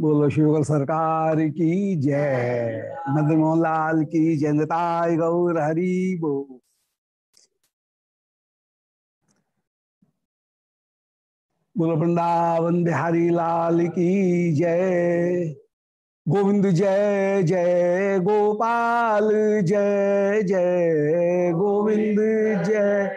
बोलो शिवगल सरकार की जय। मदन मोहन लाल की जयताय गौर हरि बो बोलो, वृंदावन बिहारी लाल की जय। गोविंद जय जय। गोपाल जय जय। गोविंद जय।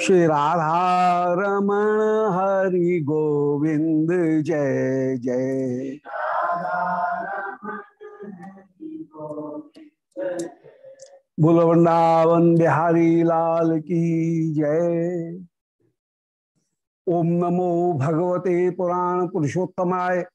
श्री राधा रमण हरि गोविंद जय जय। बोलो, वृंदावन बिहारी लाल की जय। ओम नमो भगवते पुराण पुरुषोत्तमाय।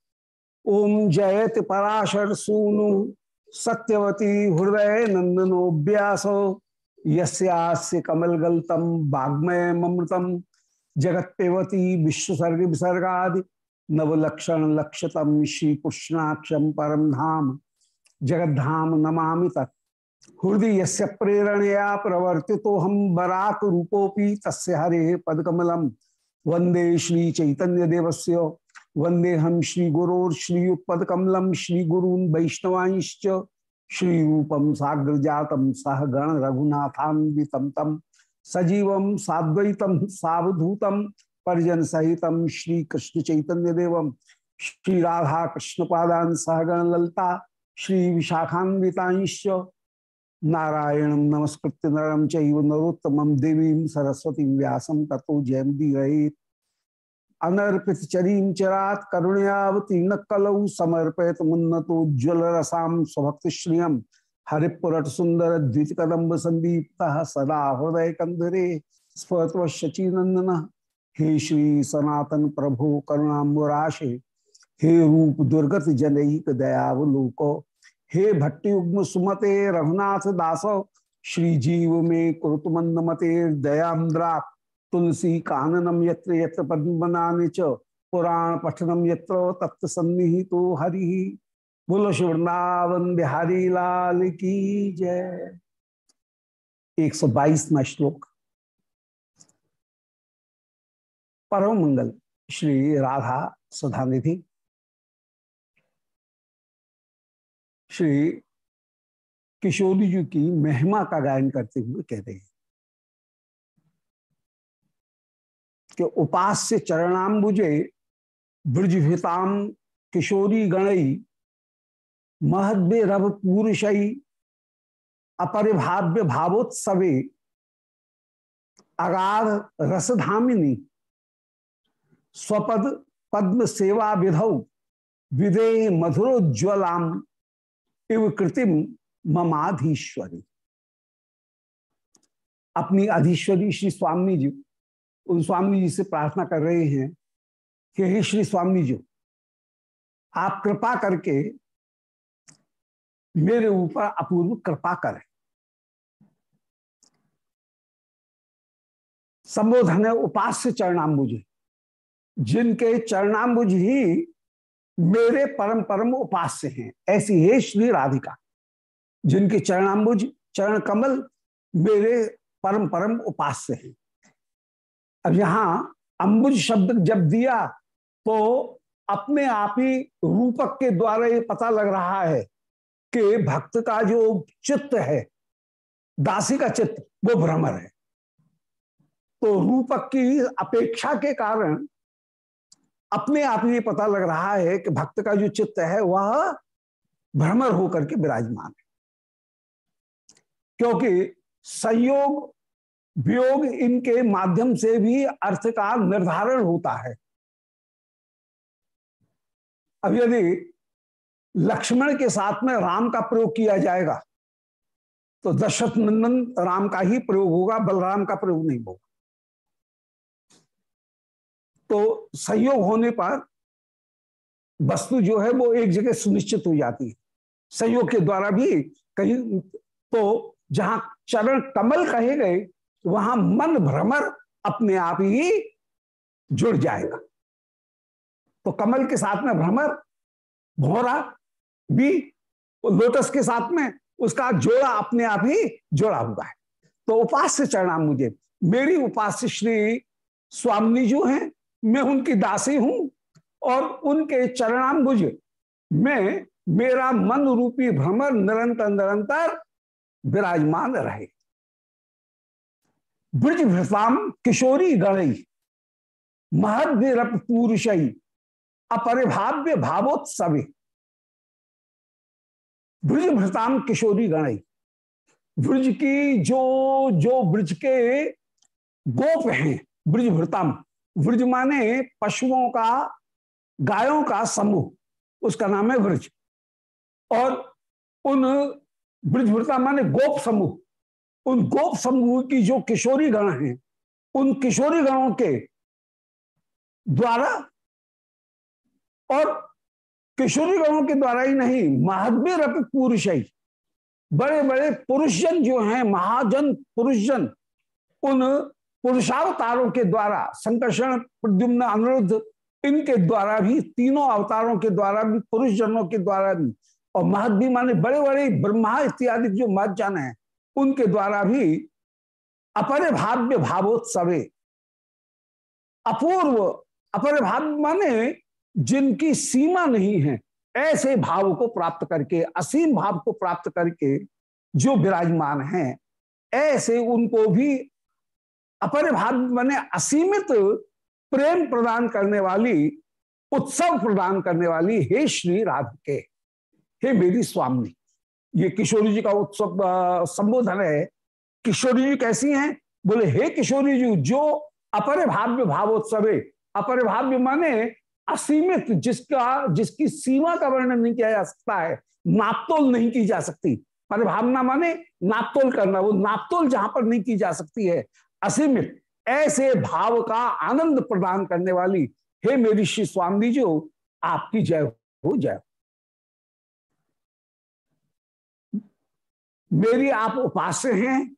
ओम जयत पराशर सूनु। सत्यवती हृदय नंदनो व्यासो। यस्य कमलगल्तम वाग्मय ममृतम जगत पेवती विश्वसर्ग विसर्गा नवलक्षण लक्षतम श्री कृष्णाक्षम परम धाम। जगद्धाम नमामि तत्। हृदय यस्य प्रेरणया प्रवर्ति तो हम बराक रूपोपी तस्य हरे पदकमलम। वंदे श्री चैतन्य देवस्य वंदे हम श्री गुरोर श्री श्री रूपम साग्र जातम सह गण रघुनाथान्वितम तम सजीवम साद्वैतम सावधूतम परिजन सहितम श्री कृष्ण चैतन्य देवम श्री राधा कृष्ण पादान सहगण ललता श्री विशाखान्वितांश्च नारायण नमस्कृत्य नरम चैव नरोत्तम देवी सरस्वती व्यासम ततो जयंती रहित अनर्पित चरीम चरात करुणयावतीर्ण कलौ समर्पित मुन्नतोज्वल रसाम स्वभक्त श्रियम हरिपुरट सुंदर द्वित कदम्ब संदीप्त सदा हृदय कंधरे स्फुत शचीनंदन हे श्री सनातन प्रभु करुणाम्बुराशे, हे रूप दुर्गत जनईक दयावलोको, हे भट्टुग्म सुमते रघुनाथ दासो, श्री जीव में कुरुतमंद मते दयाद्रा तुलसी काननम यत्र यत्र पद्मनाने च पुराण पठनम यत्र तत्व सन्निहितो तो हरि। बोलो वृंदावन बिहारी लाल की जय। एक सौ बाईसवा श्लोक। परम मंगल, श्री राधा सुधा निधि श्री किशोरी जी की महिमा का गायन करते हुए कह रहे हैं। कि उपास्य चरणाम्बुजे ब्रजभिताम किशोरी गणई महद्य रव पूरुषई, अपरिभाव्य भावोत्सवे, अगाध रसधामिनी, स्वपद पद्म सेवा विधौ, विदे मधुरोज्वलाम इव कृतिम ममाधीश्वरी। अपनी अधीश्वरी श्री स्वामी जी उन स्वामी जी से प्रार्थना कर रहे हैं कि हे श्री स्वामी जी, आप कृपा करके मेरे ऊपर अपूर्व कृपा करें। संबोधन है उपास्य चरणाम्बुज। जिनके चरणाम्बुज ही मेरे परम परम उपास्य हैं, ऐसी है श्री राधिका। जिनके चरणाम्बुज, चरण कमल मेरे परम परम उपास्य हैं। अब यहाँ अंबुज शब्द जब दिया तो अपने आप ही रूपक के द्वारा ये पता लग रहा है कि भक्त का जो चित्त है, दासी का चित्त, वो भ्रमर है। तो रूपक की अपेक्षा के कारण अपने आप ही पता लग रहा है कि भक्त का जो चित्त है, वह भ्रमर होकर के विराजमान है। क्योंकि संयोग वियोग इनके माध्यम से भी अर्थ का निर्धारण होता है। अब यदि लक्ष्मण के साथ में राम का प्रयोग किया जाएगा तो दशरथ नंदन राम का ही प्रयोग होगा, बलराम का प्रयोग नहीं होगा। तो संयोग होने पर वस्तु जो है वो एक जगह सुनिश्चित हो जाती है। संयोग के द्वारा भी कहीं तो जहाँ चरण कमल कहे गए वहाँ मन भ्रमर अपने आप ही जुड़ जाएगा। तो कमल के साथ में भ्रमर भोरा भी लोटस के साथ में उसका जोड़ा अपने आप ही जोड़ा हुआ है। तो उपास्य चरणाम मुझे, मेरी उपास्य श्री स्वामी जो हैं, मैं उनकी दासी हूँ और उनके चरणाम्बुज में मेरा मन रूपी भ्रमर निरंतर निरंतर विराजमान रहे। ब्रज भृताम किशोरी गणई महद पुरुषई अपरिभाव्य भावोत्सवी। ब्रज भृताम किशोरी गणई ब्रज की जो जो ब्रज के गोप हैं ब्रज भृताम ब्रज माने पशुओं का, गायों का समूह, उसका नाम है ब्रज। और उन ब्रजभृता माने गोप समूह उन गोप समूह की जो किशोरी गण हैं, उन किशोरी गणों के द्वारा और किशोरी गणों के द्वारा ही नहीं महावीर पुरुष ही बड़े बड़े पुरुषजन जो हैं, महाजन पुरुषजन, उन पुरुषावतारों के द्वारा, संकर्षण, प्रद्युम्न, अनुरुद्ध, इनके द्वारा भी, तीनों अवतारों के द्वारा भी पुरुष जनों के द्वारा भी। और महदभी माने बड़े बड़े ब्रह्मा इत्यादि जो महजन है उनके द्वारा भी अपरे भाव्य भावोत्सवे। अपूर्व अपरे भाव्य माने जिनकी सीमा नहीं है, ऐसे भाव को प्राप्त करके, असीम भाव को प्राप्त करके जो विराजमान हैं, ऐसे उनको भी अपरे भाव माने असीमित प्रेम प्रदान करने वाली, उत्सव प्रदान करने वाली हे श्री राधिके, हे मेरी स्वामी। ये किशोरी जी का उत्सव संबोधन है। किशोरी जी कैसी हैं? बोले, हे किशोरी जी, जो अपर भाव्य भावोत्सव है अपर भाव्य माने असीमित, जिसका, जिसकी सीमा का वर्णन नहीं किया जा सकता है, नापतोल नहीं की जा सकती। परिभावना माने नापतोल करना, वो नापतोल जहाँ पर नहीं की जा सकती है, असीमित, ऐसे भाव का आनंद प्रदान करने वाली, हे मेरी श्री स्वामी जो आपकी जय हो, जय मेरी आप उपास्य हैं।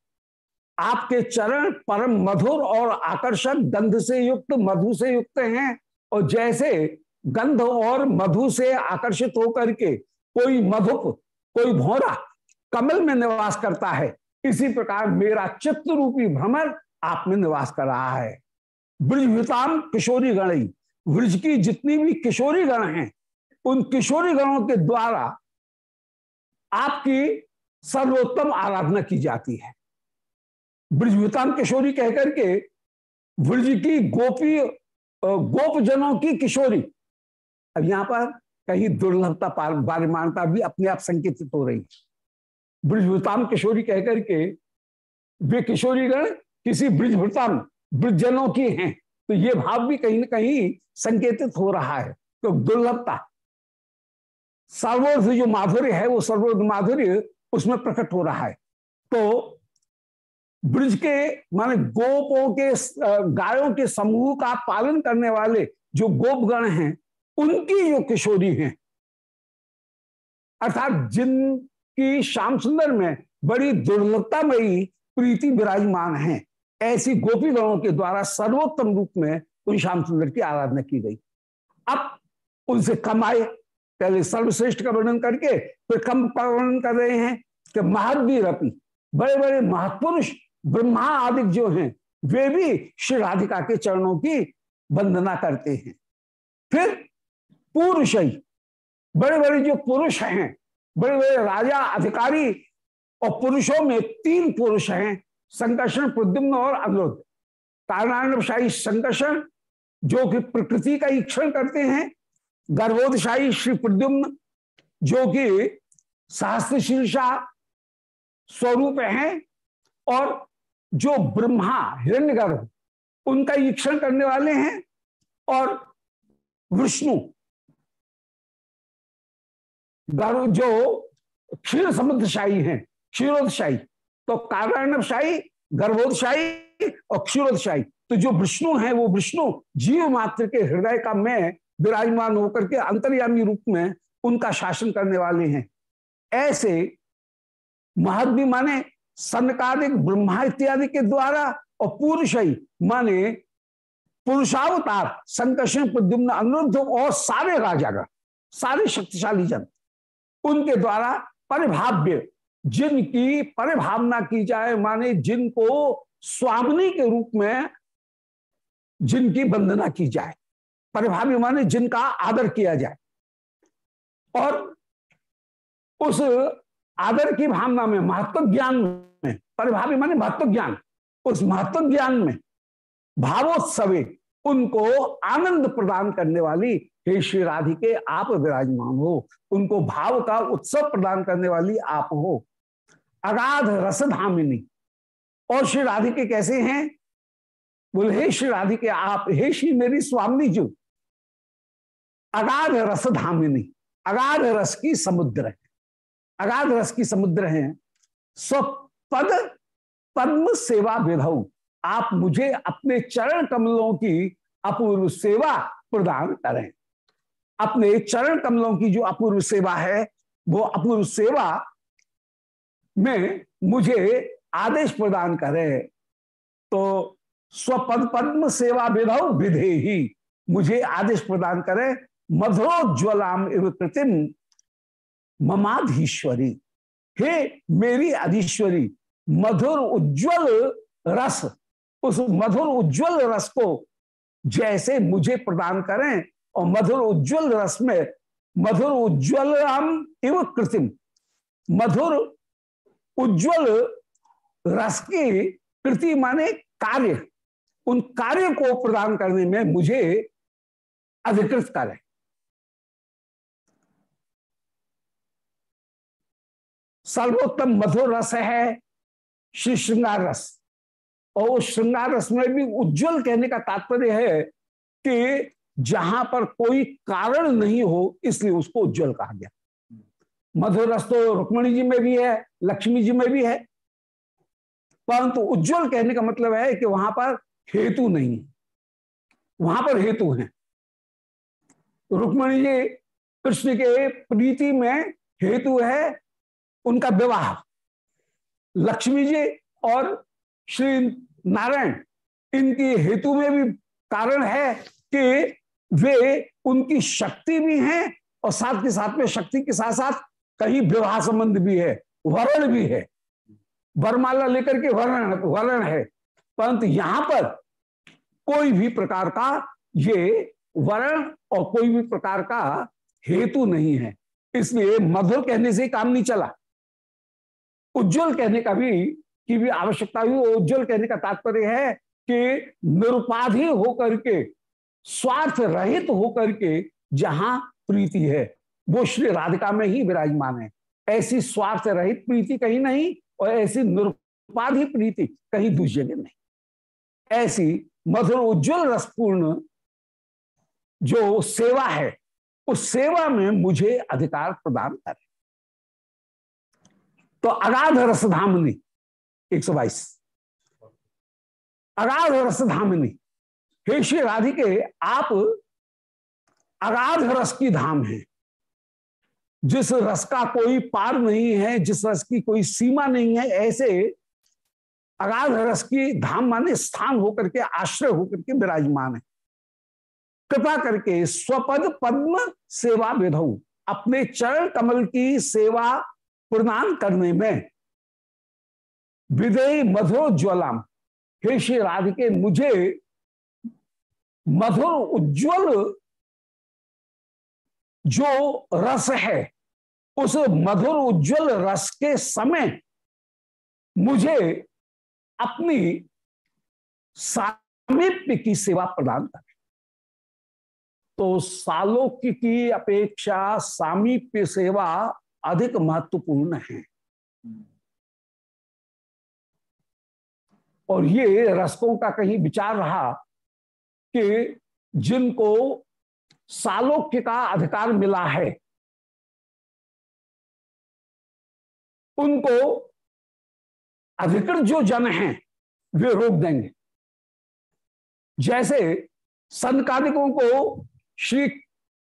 आपके चरण परम मधुर और आकर्षक गंध से युक्त, मधु से युक्त हैं। और जैसे गंध और मधु से आकर्षित होकर के कोई मधुप कोई भोरा कमल में निवास करता है, इसी प्रकार मेरा चित्त रूपी भ्रमर आप में निवास कर रहा है। ब्रजभिताम किशोरी गण ब्रज की जितनी भी किशोरी गण हैं, उन किशोरी गणों के द्वारा आपकी सर्वोत्तम आराधना की जाती है। ब्रजभिताम किशोरी कहकर के ब्रज की गोपी गोपजनों की किशोरी। अब यहाँ पर कहीं दुर्लभता बारिमानता भी अपने आप संकेतित हो रही है। ब्रजभुताम किशोरी कहकर के वे किशोरीगण किसी ब्रजभृताम ब्रजजनों की हैं तो ये भाव भी कहीं ना कहीं संकेतित हो रहा है तो दुर्लभता। सर्वोर्ध जो माधुर्य है, वो सर्वोर्ध माधुर्य उसमें प्रकट हो रहा है। तो ब्रज के, माने गोपों के गायों के समूह का पालन करने वाले जो गोपगण हैं, उनकी जो किशोरी हैं, अर्थात जिनकी श्याम सुंदर में बड़ी दुर्लभतामयी प्रीति विराजमान है, ऐसी गोपी गणों के द्वारा सर्वोत्तम रूप में उन श्याम सुंदर की आराधना की गई। अब उनसे कम आए पहले सर्वश्रेष्ठ का वर्णन करके फिर कम का वर्णन कर रहे हैं कि महावीर अपी बड़े बड़े महापुरुष, ब्रह्मा आदि जो हैं, वे भी श्री राधिका के चरणों की वंदना करते हैं। फिर पुरुष बड़े बड़े जो पुरुष हैं बड़े बड़े राजा, अधिकारी और पुरुषों में तीन पुरुष हैं, संकर्षण, प्रद्युम्न और अनुरुद्ध। कारणाशाही संकर्षण, जो कि प्रकृति का ईक्षण करते हैं गर्भोदशाही श्री प्रद्युम्न जो कि सहस्त्र शीर्षा स्वरूप हैं, और जो ब्रह्मा, हिरण्यगर्भ, उनका ईक्षण करने वाले हैं, और विष्णु जो क्षीर समुद्रशाही हैं क्षीरोदशाही तो कारणशाही गर्भोदशाही और क्षीरोदशाही तो जो विष्णु है, वो विष्णु, जीव मात्र के हृदय का मैं विराजमान होकर के अंतर्यामी रूप में उनका शासन करने वाले हैं। ऐसे महदवी माने सनकादिक ब्रह्मा इत्यादि के द्वारा और पुरुषई माने पुरुषावतार, संकर्षण, प्रद्युम्न, अनुरुद्ध और सारे राजागण सारे शक्तिशाली जन, उनके द्वारा परिभाव्य, जिनकी परिभावना की जाए, माने जिनको स्वामिनी के रूप में जिनकी वंदना की जाए। परिभाव्य माने जिनका आदर किया जाए। और उस आदर की भावना में, महत्व ज्ञान में, परिभावी माने महत्व ज्ञान, उस महत्व ज्ञान में भावोत्सवे उनको आनंद प्रदान करने वाली हे श्री राधिके आप विराजमान हो, उनको भाव का उत्सव प्रदान करने वाली आप हो। अगाध रसधामिनी और श्री राधिके कैसे हैं? बोले, हे श्री राधिके आप, हे श्री मेरी स्वामी जी अगाध रस धामिनी, अगाध रस की समुद्र है। अगाध रस की समुद्र है। स्वपद पद्म सेवा विधौ। आप मुझे अपने चरण कमलों की अपूर्व सेवा प्रदान करें। अपने चरण कमलों की जो अपूर्व सेवा है, वो अपूर्व सेवा में मुझे आदेश प्रदान करें। तो स्वपद पद्म सेवा विधौ विधे ही मुझे आदेश प्रदान करें। मधुरोज्वलाम एवं कृतिम ममाधीश्वरी। हे मेरी अधीश्वरी, मधुर उज्जवल रस, उस मधुर उज्जवल रस को जैसे मुझे प्रदान करें, और मधुर उज्जवल रस में मधुर उज्जवल राम इव कृतिम। मधुर उज्जवल रस की कृति माने कार्य। उन कार्य को प्रदान करने में मुझे अधिकृत करें। सर्वोत्तम मधुर रस है श्री श्रृंगार रस। और उस श्रृंगार रस में भी उज्जवल कहने का तात्पर्य है कि जहाँ पर कोई कारण नहीं हो, इसलिए उसको उज्जवल कहा गया। मधुर रस तो रुक्मणी जी में भी है, लक्ष्मी जी में भी है। परंतु उज्जवल कहने का मतलब है कि वहाँ पर हेतु नहीं वहाँ पर हेतु है। रुक्मणी जी कृष्ण के प्रीति में हेतु है उनका विवाह। लक्ष्मी जी और श्री नारायण इनकी हेतु में भी कारण है कि वे उनकी शक्ति भी हैं और साथ के साथ में शक्ति के साथ साथ कहीं विवाह संबंध भी है, वर्ण भी है। वरमाला लेकर के वर्ण वर्ण है। परंतु यहाँ पर कोई भी प्रकार का ये वर्ण और कोई भी प्रकार का हेतु नहीं है। इसलिए मधुर कहने से काम नहीं चला। उज्जवल कहने का भी, की भी आवश्यकता हुई। उज्जवल कहने का तात्पर्य है कि निरुपाधि होकर के, स्वार्थ रहित होकर के जहाँ प्रीति है, वो श्री राधिका में ही विराजमान है। ऐसी स्वार्थ रहित प्रीति कहीं नहीं और ऐसी निरुपाधि प्रीति कहीं दूसरी जगह नहीं। ऐसी मधुर उज्जवल रसपूर्ण जो सेवा है, उस सेवा में मुझे अधिकार प्रदान करे। तो अगाध रसधामनी, एक सौ बाईस। अगाध रसधामनी। हे श्री राधिके, आप अगाध रस की धाम है। जिस रस का कोई पार नहीं है, जिस रस की कोई सीमा नहीं है, ऐसे अगाध रस की धाम माने स्थान होकर के, आश्रय होकर के विराजमान है। कृपा करके स्वपद पद्म सेवा विधौ। अपने चरण कमल की सेवा प्रदान करने में। विदय मधुर ज्वलाम। हे श्री राधिके, मुझे मधुर उज्जवल जो रस है, उस मधुर उज्जवल रस के समय मुझे अपनी सामीप्य की सेवा प्रदान करें। तो सालोक्य की अपेक्षा सामीप्य सेवा अधिक महत्वपूर्ण है। और ये रसकों का कहीं विचार रहा कि जिनको सालोक्य का अधिकार मिला है, उनको अधिकृत जो जन हैं, वे रोक देंगे। जैसे संकालिकों को श्री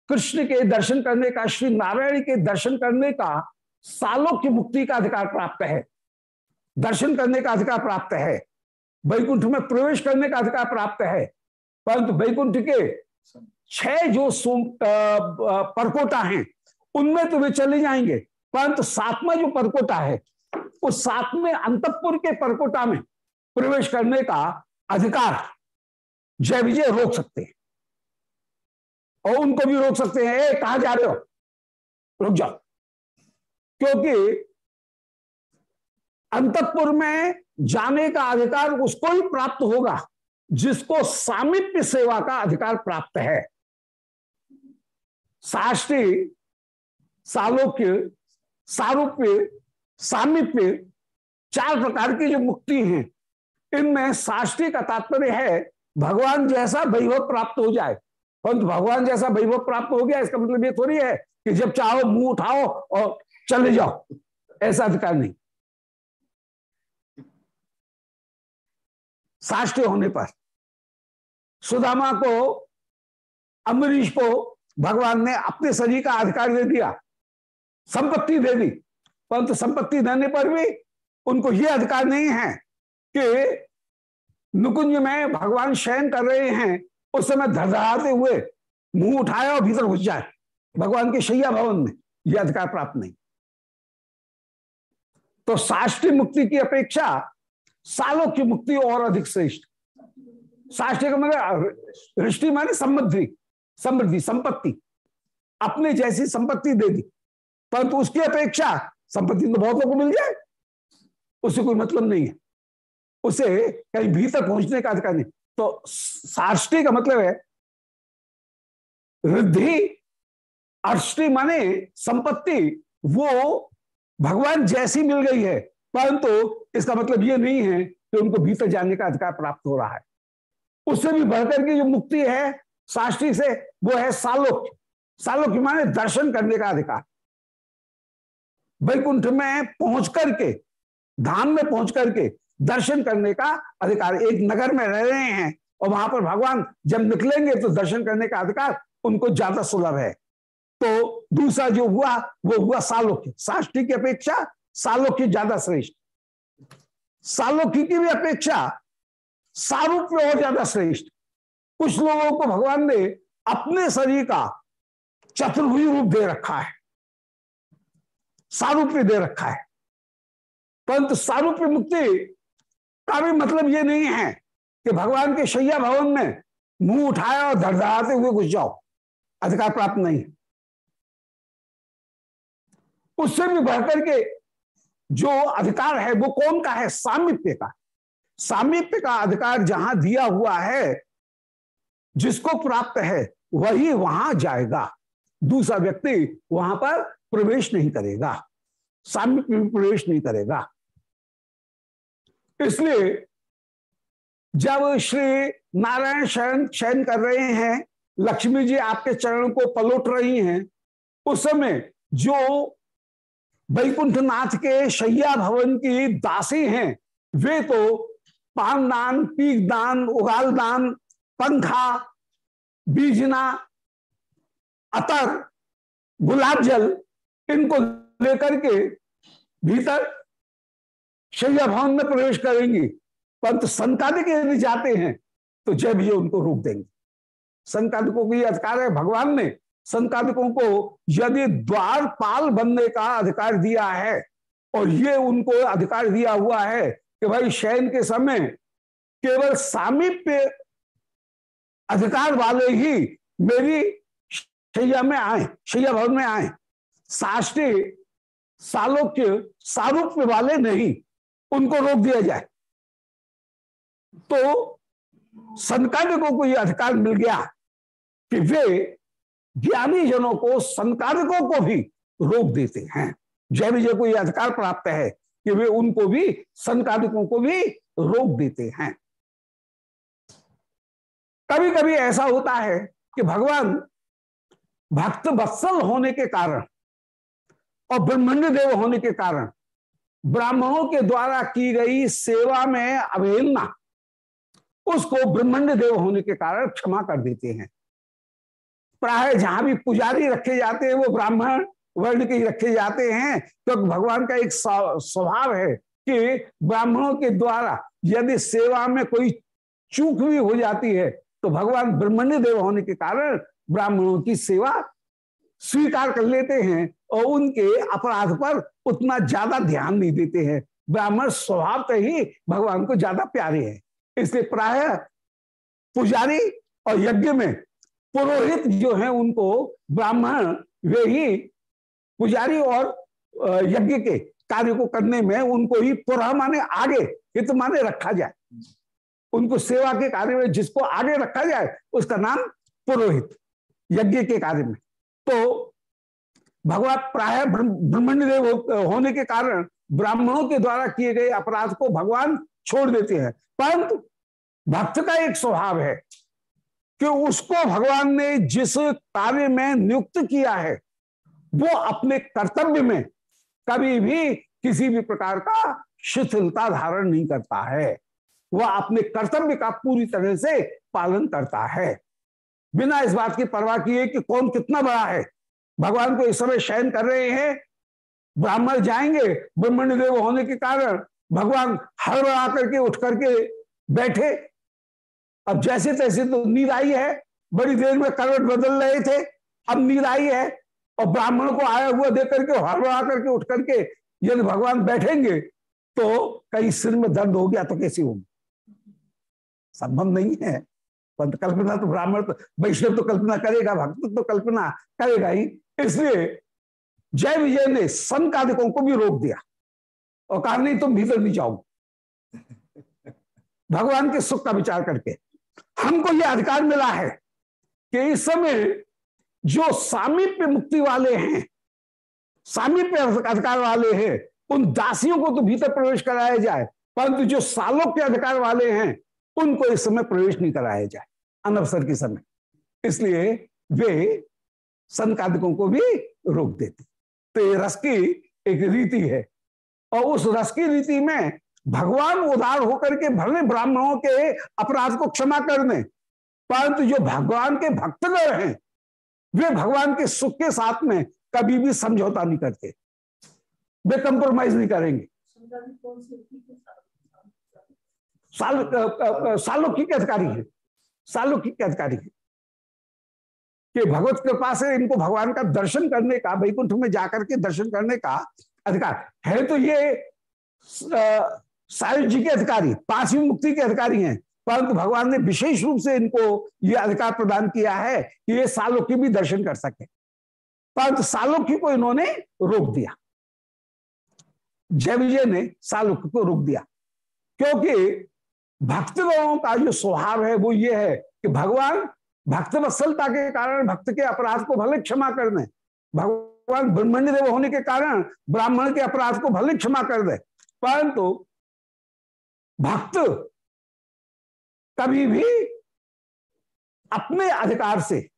कृष्ण के दर्शन करने का, श्री नारायण के दर्शन करने का सालों की मुक्ति का अधिकार प्राप्त है। दर्शन करने का अधिकार प्राप्त है। वैकुंठ में प्रवेश करने का अधिकार प्राप्त है। परंतु वैकुंठ के छह जो परकोटा हैं, उनमें तो वे चले जाएँगे। परंतु सातवा जो परकोटा है, उस सातवें अंतपुर के परकोटा में प्रवेश करने का अधिकार जय विजय रोक सकते हैं। और उनको भी रोक सकते हैं। कहा जा रहे हो? रुक जाओ। क्योंकि अंतपुर में जाने का अधिकार उसको ही प्राप्त होगा, जिसको सामिप्य सेवा का अधिकार प्राप्त है। साष्टी सालोक्य, सारूप्य, सामिप्य, चार प्रकार की जो मुक्ति है, इनमें साष्टी का तात्पर्य है, भगवान जैसा वैभव प्राप्त हो जाए। परंतु भगवान जैसा वैभव प्राप्त हो गया, इसका मतलब ये थोड़ी है कि जब चाहो मुँह उठाओ और चले जाओ। ऐसा अधिकार नहीं। साष्ट होने पर सुदामा को अम्बरीश को भगवान ने अपने शरीर का अधिकार दे दिया, संपत्ति दे दी। परंतु संपत्ति देने पर भी उनको यह अधिकार नहीं है कि नुकुंज में भगवान शयन कर रहे हैं उस समय धड़धड़ाते हुए मुँह उठाया और भीतर घुस जाए। भगवान के शैया भवन में यह अधिकार प्राप्त नहीं। तो साष्टी मुक्ति की अपेक्षा सालों की मुक्ति और अधिक श्रेष्ठ। साष्टी का मतलब दृष्टि माने समृद्धि समृद्धि, संपत्ति। अपने जैसी संपत्ति दे दी। परंतु तो उसकी अपेक्षा संपत्ति तो बहुतों को मिल जाए, उसे कोई मतलब नहीं है। उसे कहीं भीतर पहुँचने का अधिकार नहीं। तो साष्टी का मतलब है, रिद्धि, अष्टि माने संपत्ति, वो भगवान जैसी मिल गई है। परंतु तो इसका मतलब ये नहीं है कि उनको भीतर जाने का अधिकार प्राप्त हो रहा है। उससे भी बढ़कर की जो मुक्ति है साष्टी से, वो है सालोक्य सालोक्य माने दर्शन करने का अधिकार। वैकुंठ में पहुँच करके धाम में पहुँच करके दर्शन करने का अधिकार। एक नगर में रह रहे हैं और वहाँ पर भगवान जब निकलेंगे तो दर्शन करने का अधिकार उनको ज़्यादा सुलभ है। तो दूसरा जो हुआ, वो हुआ सालोक्य। साष्टी की अपेक्षा सालोक्य ज़्यादा श्रेष्ठ। सालोक्य की भी अपेक्षा सारूप्य और ज़्यादा श्रेष्ठ। कुछ लोगों को भगवान ने अपने शरीर का चतुर्भुज रूप दे रखा है। सारूप्य दे रखा है। परंतु सारूप्य मुक्ति का भी मतलब ये नहीं है कि भगवान के शैया भवन में मुँह उठाया और धड़धड़ाते हुए घुस जाओ। अधिकार प्राप्त नहीं। उससे भी बढ़कर के जो अधिकार है, वो कौन का है? सामिप्य का। सामिप्य का अधिकार जहाँ दिया हुआ है, जिसको प्राप्त है, वही वहाँ जाएगा। दूसरा व्यक्ति वहाँ पर प्रवेश नहीं करेगा। सामिप्य प्रवेश नहीं करेगा। इसलिए जब श्री नारायण शयन शयन कर रहे हैं, लक्ष्मी जी आपके चरण को पलोट रही हैं, उस समय जो वैकुंठनाथ के शैया भवन की दासी हैं, वे तो पान दान, पीक दान, उगाल दान, पंखा, बीजना, अतर, गुलाब जल, इनको लेकर के भीतर शैया भवन में प्रवेश करेंगी। परंतु संकादिक यदि जाते हैं तो जय भी उनको रोक देंगे। संकादिकों को अधिकार है, भगवान ने संकादिकों को यदि द्वारपाल बनने का अधिकार दिया है, और ये उनको अधिकार दिया हुआ है कि भाई शयन के समय केवल सामीप्य अधिकार वाले ही मेरी शैया में आए, शैया भवन में आए। साष्टी सालोक्य सारूप्य वाले नहीं। उनको रोक दिया जाए। तो संकालिकों को यह अधिकार मिल गया कि वे ज्ञानी जनों को संकालिकों को भी रोक देते हैं। जय विजय को यह अधिकार प्राप्त है कि वे उनको भी संकालिकों को भी रोक देते हैं। कभी कभी ऐसा होता है कि भगवान भक्त वत्सल होने के कारण और ब्रह्मण्य देव होने के कारण ब्राह्मणों के द्वारा की गई सेवा में अवहेलना, उसको ब्रह्मण्ड देव होने के कारण क्षमा कर देते हैं। प्राय जहाँ भी पुजारी रखे जाते हैं, वो ब्राह्मण वर्ण के ही रखे जाते हैं, क्योंकि तो भगवान का एक स्वभाव है कि ब्राह्मणों के द्वारा यदि सेवा में कोई चूक भी हो जाती है तो भगवान ब्रह्मण्य देव होने के कारण ब्राह्मणों की सेवा स्वीकार कर लेते हैं और उनके अपराध पर उतना ज़्यादा ध्यान नहीं देते हैं। ब्राह्मण स्वभाव से ही भगवान को ज़्यादा प्यारे हैं। इसलिए प्राय पुजारी और यज्ञ में पुरोहित जो है, उनको ब्राह्मण वे ही पुजारी और यज्ञ के कार्य को करने में उनको ही पुरा माने आगे हित माने रखा जाए। उनको सेवा के कार्य में जिसको आगे रखा जाए, उसका नाम पुरोहित यज्ञ के कार्य में। तो भगवान प्राय ब्रह्मण्य देव होने के कारण ब्राह्मणों के द्वारा किए गए अपराध को भगवान छोड़ देते हैं। परंतु भक्त का एक स्वभाव है कि उसको भगवान ने जिस कार्य में नियुक्त किया है, वो अपने कर्तव्य में कभी भी किसी भी प्रकार का शिथिलता धारण नहीं करता है। वह अपने कर्तव्य का पूरी तरह से पालन करता है। बिना इस बात की परवाह किए कि कौन कितना बड़ा है। भगवान को इस समय शयन कर रहे हैं। ब्राह्मण जाएँगे ब्रह्मण्य देव होने के कारण भगवान हड़बड़ा करके, उठ करके बैठे। अब जैसे तैसे तो नींद आई है। बड़ी देर में करवट बदल रहे थे। अब नींद आई है। और ब्राह्मण को आया हुआ देख करके हड़बड़ा करके, उठ करके यदि भगवान बैठेंगे तो कहीं सिर में दर्द हो गया तो कैसी होगी? संभव नहीं है। पंत कल्पना तो ब्राह्मण तो वैष्णव तो कल्पना करेगा, भक्त तो कल्पना करेगा ही। इसलिए जय विजय ने संकादिकों को भी रोक दिया। और कहा, नहीं, तुम भीतर नहीं जाओ। भगवान के सुख का विचार करके। हमको यह अधिकार मिला है कि इस समय जो सामीप्य मुक्ति वाले हैं, सामीप्य अधिकार वाले हैं, उन दासियों को तो भीतर प्रवेश कराया जाए, परंतु जो सालों के अधिकार वाले हैं, उनको इस समय प्रवेश नहीं कराया जाए। अनवसर के समय। इसलिए वे संकादिकों को भी रोक देते। तो ये रस की एक रीति है। और उस रस की रीति में भगवान उदार होकर के भले ब्राह्मणों के अपराध को क्षमा कर दें परंतु जो भगवान के भक्तगण हैं वे भगवान के सुख के साथ में कभी भी समझौता नहीं करते। वे कंप्रोमाइज नहीं करेंगे। साल सालों की अधिकारी है। सालों की अधिकारी कि भगवत कृपा से इनको भगवान का दर्शन करने का, वैकुंठ में जाकर के दर्शन करने का अधिकार है तो ये सायुज जी के अधिकारी पांचवी मुक्ति के अधिकारी हैं। परंतु भगवान ने विशेष रूप से इनको ये अधिकार प्रदान किया है कि ये सालों की भी दर्शन कर सके। परंतु सालों की को इन्होंने रोक दिया। जय विजय ने सालों को रोक दिया। क्योंकि भक्त लोगों का जो स्वभाव है वो ये है कि भगवान भक्त वत्सलता के कारण भक्त के अपराध को भले क्षमा कर दे। भगवान ब्रह्मण्य देव होने के कारण ब्राह्मण के अपराध को भले क्षमा कर दे। परंतु भक्त कभी भी अपने अधिकार से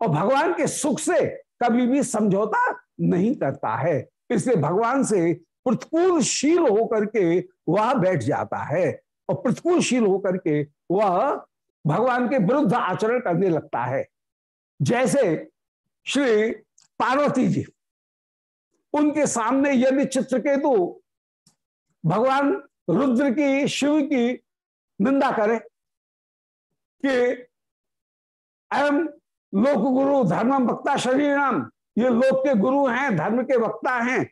और भगवान के सुख से कभी भी समझौता नहीं करता है। इसलिए भगवान से प्रतिकूलशील होकर के वह बैठ जाता है। और प्रतिकूलशील होकर के वह भगवान के विरुद्ध आचरण करने लगता है। जैसे श्री पार्वती जी, उनके सामने यदि चित्रकेतु भगवान रुद्र की, शिव की निंदा करे कि अयम लोक गुरु धर्म वक्ता शरीराम ये लोक के गुरु हैं, धर्म के वक्ता हैं।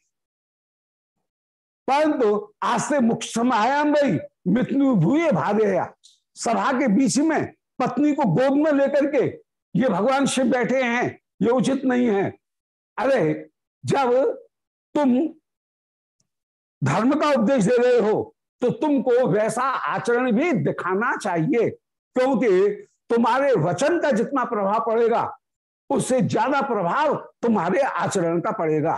परंतु आज से मुख्य समायाम भाई मृत्यु भूये भादया सभा के बीच में पत्नी को गोद में लेकर के ये भगवान शिव बैठे हैं, ये उचित नहीं है। अरे, जब तुम धर्म का उपदेश दे रहे हो तो तुमको वैसा आचरण भी दिखाना चाहिए, क्योंकि तुम्हारे वचन का जितना प्रभाव पड़ेगा, उससे ज़्यादा प्रभाव तुम्हारे आचरण का पड़ेगा।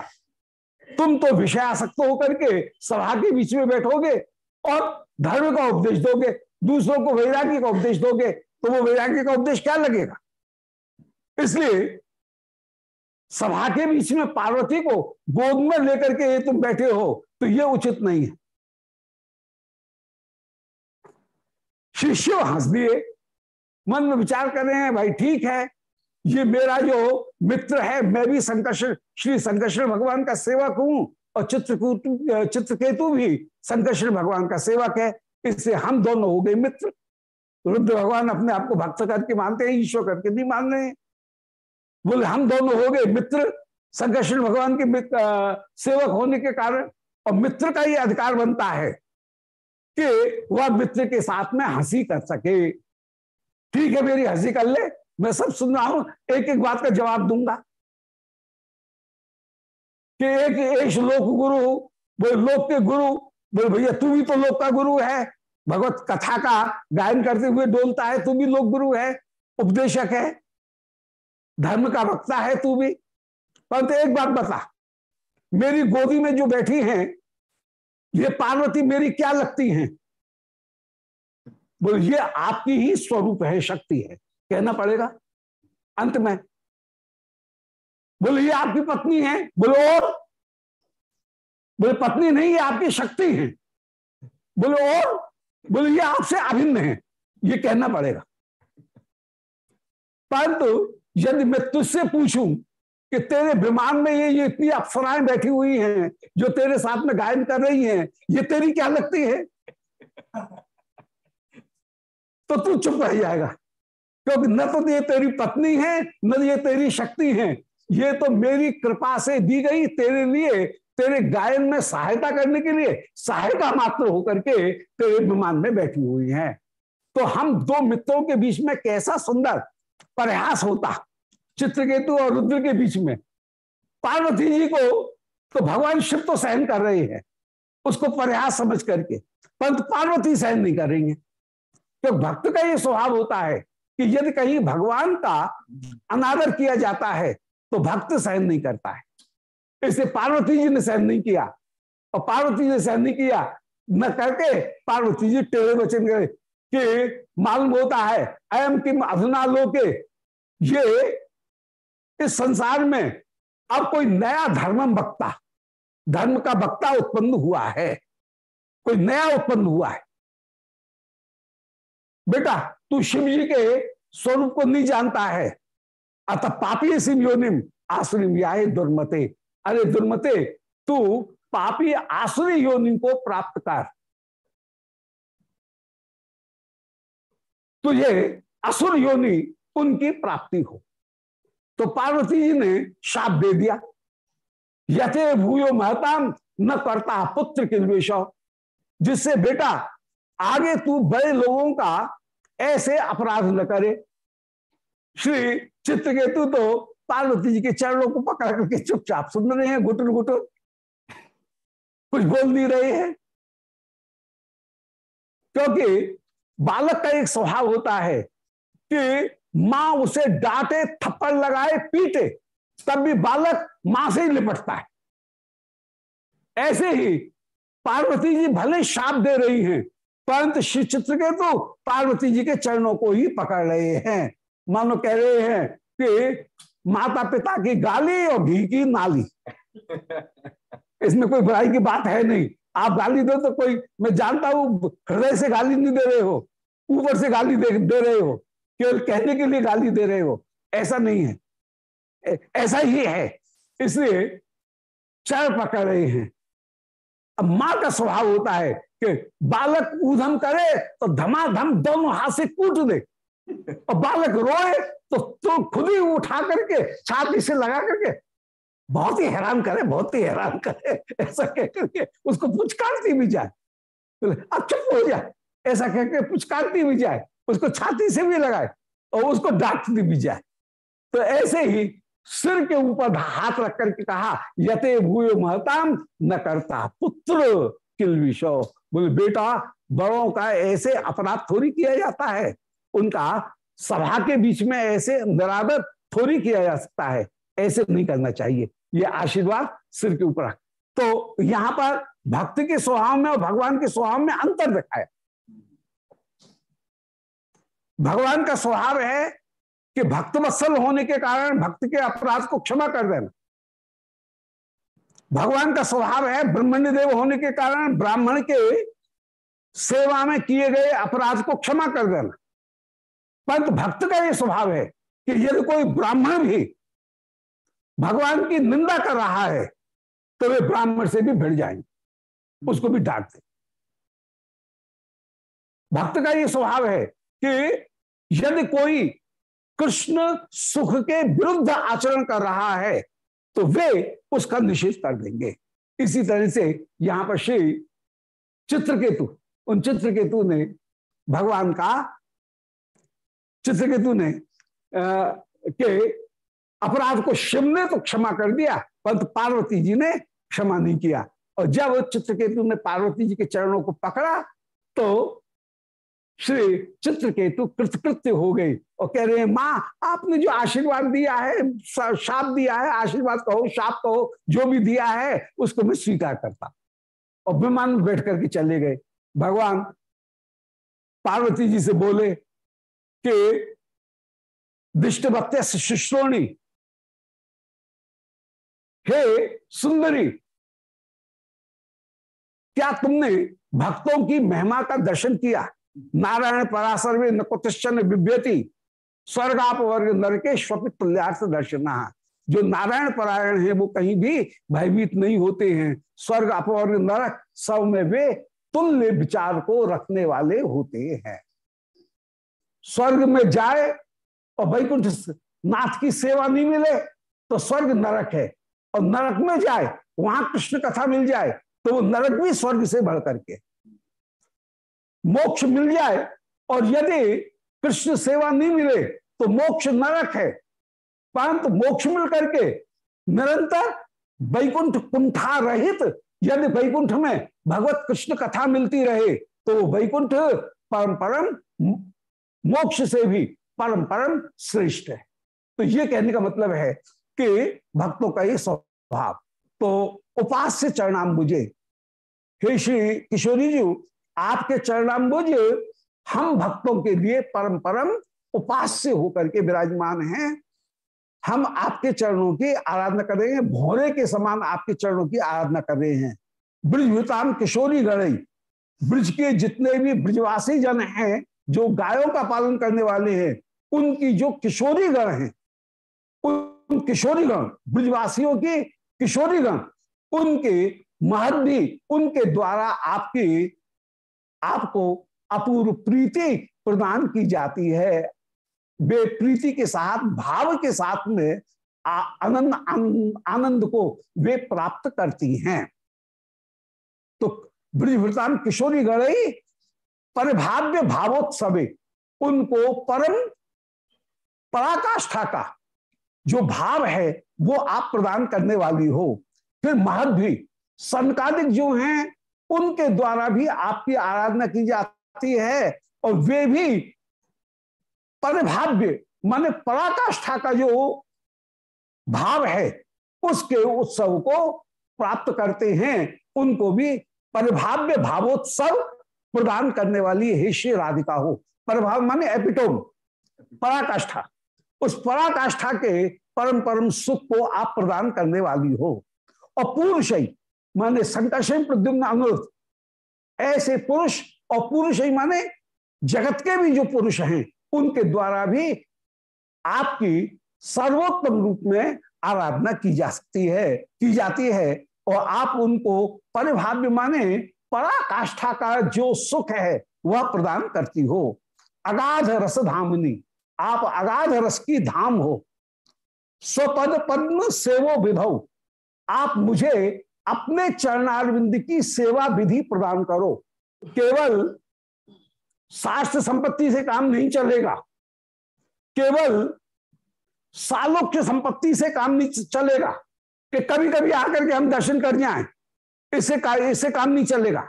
तुम तो विषय आसक्त होकर के सभा के बीच में बैठोगे और धर्म का उपदेश दोगे, दूसरों को वैराग्य का उपदेश दोगे तो वो वैराग्य का उपदेश क्या लगेगा? इसलिए सभा के बीच में पार्वती को गोद में लेकर के ये तुम बैठे हो तो ये उचित नहीं है। शिष्य हंस दिए, मन में विचार कर रहे हैं, भाई ठीक है, ये मेरा जो मित्र है, मैं भी संकर्षण श्री संकर्षण भगवान का सेवक हूँ, और चित्रकूट, चित्रकेतु भी संकर्षण भगवान का सेवक है, इससे हम दोनों हो गए मित्र। रुद्र भगवान अपने आप को भक्त करके मानते हैं, ईश्वर करके नहीं मान रहे हैं। बोले, हम दोनों हो गए मित्र। संकर्षण भगवान के सेवक होने के कारण और मित्र का ये अधिकार बनता है कि वह मित्र के साथ में हँसी कर सके। ठीक है, मेरी हँसी कर ले, मैं सब सुन रहा हूँ एक एक बात का जवाब दूँगा। कि एक एक लोक गुरु, वो लोक के गुरु बोले, भैया, तू भी तो लोक का गुरु है। भगवत कथा का गायन करते हुए डोलता है, तू भी लोक गुरु है, उपदेशक है। धर्म का वक्ता है तू भी। परंतु एक बात बता, मेरी गोदी में जो बैठी हैं, ये पार्वती मेरी क्या लगती हैं? बोले, ये आपकी ही स्वरूप है, शक्ति है। कहना पड़ेगा। अंत में बोले, ये आपकी पत्नी है। बोले, और बोले, पत्नी नहीं, ये आपकी शक्ति है। बोले, और? बोले, ये आपसे अभिन्न है, ये कहना पड़ेगा। परंतु यदि मैं तुझसे पूछूँ कि तेरे विमान में ये ये इतनी अप्सराएँ बैठी हुई हैं, जो तेरे साथ में गायन कर रही हैं, ये तेरी क्या लगती है? तो तू चुप रह जाएगा, क्योंकि न तो ये तेरी पत्नी है, न ये तेरी शक्ति है। ये तो मेरी कृपा से दी गई, तेरे लिए तेरे गायन में सहायता करने के लिए सहायता मात्र होकर के तेरे विमान में बैठी हुई है। तो हम दो मित्रों के बीच में कैसा सुंदर प्रयास होता, चित्रकेतु और रुद्र के बीच में? पार्वती जी को तो भगवान शिव तो सहन कर रहे हैं, उसको प्रयास समझ करके। परंतु पार्वती सहन नहीं कर रही है। तो भक्त का ये स्वभाव होता है कि यदि कहीं भगवान का अनादर किया जाता है तो भक्त सहन नहीं करता है। इसलिए पार्वती जी ने सहन नहीं किया। और पार्वती जी ने सहन नहीं किया। न करके पार्वती जी टेढ़े वचन करे कि मालूम होता है, अयम किम अधना लोके। ये इस संसार में अब कोई नया धर्म वक्ता, धर्म का वक्ता उत्पन्न हुआ है। कोई नया उत्पन्न हुआ है। बेटा, तू शिव जी के स्वरूप को नहीं जानता है। अतः पापी सिम योनिम आसुरी आए दुर्मते। अरे दुर्मते, तू पापी आसुरी योनि को प्राप्त कर। तुझे असुर योनि उनकी प्राप्ति हो। तो पार्वती जी ने शाप दे दिया। यथे भूयो महताम न करता पुत्र किलवेश। जिससे बेटा, आगे तू बड़े लोगों का ऐसे अपराध न करे। श्री चित्रकेतु तो पार्वती जी के चरणों को पकड़ करके चुपचाप सुन रहे हैं, घुटन घुटन। कुछ बोल नहीं रहे हैं। क्योंकि बालक का एक स्वभाव होता है कि माँ उसे डांटे, थप्पड़ लगाए, पीटे, तब भी बालक माँ से ही लिपटता है। ऐसे ही पार्वती जी भले शाप दे रही हैं, परंतु श्री चित्र के तो पार्वती जी के चरणों को ही पकड़ रहे हैं। मानो कह रहे हैं कि माता पिता की गाली और घी की नाली। इसमें कोई बुराई की बात है नहीं। आप गाली दो तो कोई मैं जानता हूँ हृदय से गाली नहीं दे रहे हो ऊपर से गाली दे, दे रहे हो केवल कहने के लिए गाली दे रहे हो। ऐसा नहीं है। ऐसा ही है। इसलिए चर पकड़ रहे हैं। अब माँ का स्वभाव होता है कि बालक ऊधम करे तो धमाधम दोनों हाथ से कूट दे। और बालक रोए तो तो खुद ही उठा करके, छाती से लगा करके, बहुत ही हैरान करे, बहुत ही हैरान करे, ऐसा कह करके उसको पुचकारती भी जाए। अब चुप हो जाए ऐसा कह के पुचकारती भी जाए, उसको छाती से भी लगाए और उसको डांटती भी जाए। तो ऐसे ही सिर के ऊपर हाथ रख करके कहा, यते भूय महताम न करता पुत्र किल विषो बोले, बेटा, बड़ों का ऐसे अपराध थोड़ी किया जाता है। उनका सभा के बीच में ऐसे निरादर थोड़ी किया जा सकता है। ऐसे नहीं करना चाहिए। ये आशीर्वाद सिर के ऊपर तो यहाँ पर भक्त के स्वभाव में और भगवान के स्वभाव में अंतर दिखाया भगवान का स्वभाव है कि भक्त वत्सल होने के कारण भक्त के अपराध को क्षमा कर देना। भगवान का स्वभाव है ब्रह्मण्य देव होने के कारण ब्राह्मण के सेवा में किए गए अपराध को क्षमा कर देना। परंतु भक्त का यह स्वभाव है कि यदि कोई ब्राह्मण भी भगवान की निंदा कर रहा है तो वे ब्राह्मण से भी भिड़ जाएँगे। उसको भी डांट दे। भक्त का यह स्वभाव है कि यदि कोई कृष्ण सुख के विरुद्ध आचरण कर रहा है तो वे उसका निषेध कर देंगे। इसी तरह से यहाँ पर श्री चित्रकेतु, उन चित्रकेतु ने भगवान का चित्रकेतु ने आ, के अपराध को शिव ने तो क्षमा कर दिया परंतु पार्वती जी ने क्षमा नहीं किया। और जब चित्रकेतु ने पार्वती जी के चरणों को पकड़ा तो श्री चित्रकेतु कृतकृत्य हो गई और कह रहे हैं माँ आपने जो आशीर्वाद दिया है शाप दिया है आशीर्वाद कहो शाप कहो जो भी दिया है उसको मैं स्वीकार करता। और विमान में बैठ करके चले गए। भगवान पार्वती जी से बोले कि दिष्ट भक्त शुश्रोणी हे सुंदरी, क्या तुमने भक्तों की महिमा का दर्शन किया? नारायण पराशर में नकुतिश्चन विभ्यति स्वर्ग आप वर्ग के तुल्यार्थ दर्शन। जो नारायण परायण है, वो कहीं भी भयभीत नहीं होते हैं। स्वर्ग अपवर्ग नरक, सब में वे तुल्य विचार को रखने वाले होते हैं। स्वर्ग में जाए और वैकुंठ नाथ की सेवा नहीं मिले तो स्वर्ग नरक है। और नरक में जाए, वहाँ कृष्ण कथा मिल जाए तो वो नरक भी स्वर्ग से बढ़ करके। मोक्ष मिल जाए, और यदि कृष्ण सेवा नहीं मिले तो मोक्ष नरक है। परंतु मोक्ष मिल करके निरंतर वैकुंठ कुंठा रहित, यदि वैकुंठ में भगवत कृष्ण कथा मिलती रहे तो वैकुंठ परम परम मोक्ष से भी परम परम श्रेष्ठ है। तो ये कहने का मतलब है कि भक्तों का ये स्वभाव। तो उपास्य चरणाम बुझे हे श्री किशोरी जी, आपके चरणाम्बुज हम भक्तों के लिए परम परम उपास्य होकर के विराजमान हैं। हम आपके चरणों की आराधना कर रहे हैं, भोरे के समान आपके चरणों की आराधना कर रहे हैं। ब्रजभूताम किशोरी गणई ब्रज के जितने भी ब्रजवासी जन हैं जो गायों का पालन करने वाले हैं, उनकी जो किशोरी गण है, उन किशोरी गण ब्रजवासियों की किशोरी गण उनके महद भी उनके द्वारा आपकी, आपको अपूर्व प्रीति प्रदान की जाती है। वे प्रीति के साथ, भाव के साथ में आनंद आनंद को वे प्राप्त करती हैं। तो ब्रजभृतान किशोरी गणई परिभाव्य भावोत्सवे, उनको परम पराकाष्ठा का जो भाव है, वो आप प्रदान करने वाली हो। फिर महद भी, संकादिक जो हैं, उनके द्वारा भी आपकी आराधना की जाती है और वे भी परिभाव्य, माने पराकाष्ठा का जो भाव है, उसके उत्सव को प्राप्त करते हैं। उनको भी परिभाव्य भावोत्सव प्रदान करने वाली हे श्री राधिका हो। परिभाव माने एपिटोम, पराकाष्ठा। उस पराकाष्ठा के परम परम सुख को आप प्रदान करने वाली हो। और पूर्व माने संकर्षण प्रद्युम्न अनुरुद्ध ऐसे पुरुष और पुरुष ही माने जगत के भी जो पुरुष हैं, उनके द्वारा भी आपकी सर्वोत्तम रूप में आराधना की जा सकती है, की जाती है। और आप उनको परिभाव्य माने पराकाष्ठा का जो सुख है, वह प्रदान करती हो। अगाध रस धामनी, आप अगाध रस की धाम हो। स्वपद पद्म सेवो विधौ आप मुझे अपने चरणारविंद की सेवा विधि प्रदान करो। केवल शास्त्र संपत्ति से काम नहीं चलेगा। केवल सालोक्य संपत्ति से काम नहीं चलेगा कि कभी कभी आकर के हम दर्शन कर जाए इससे का, इससे काम नहीं चलेगा।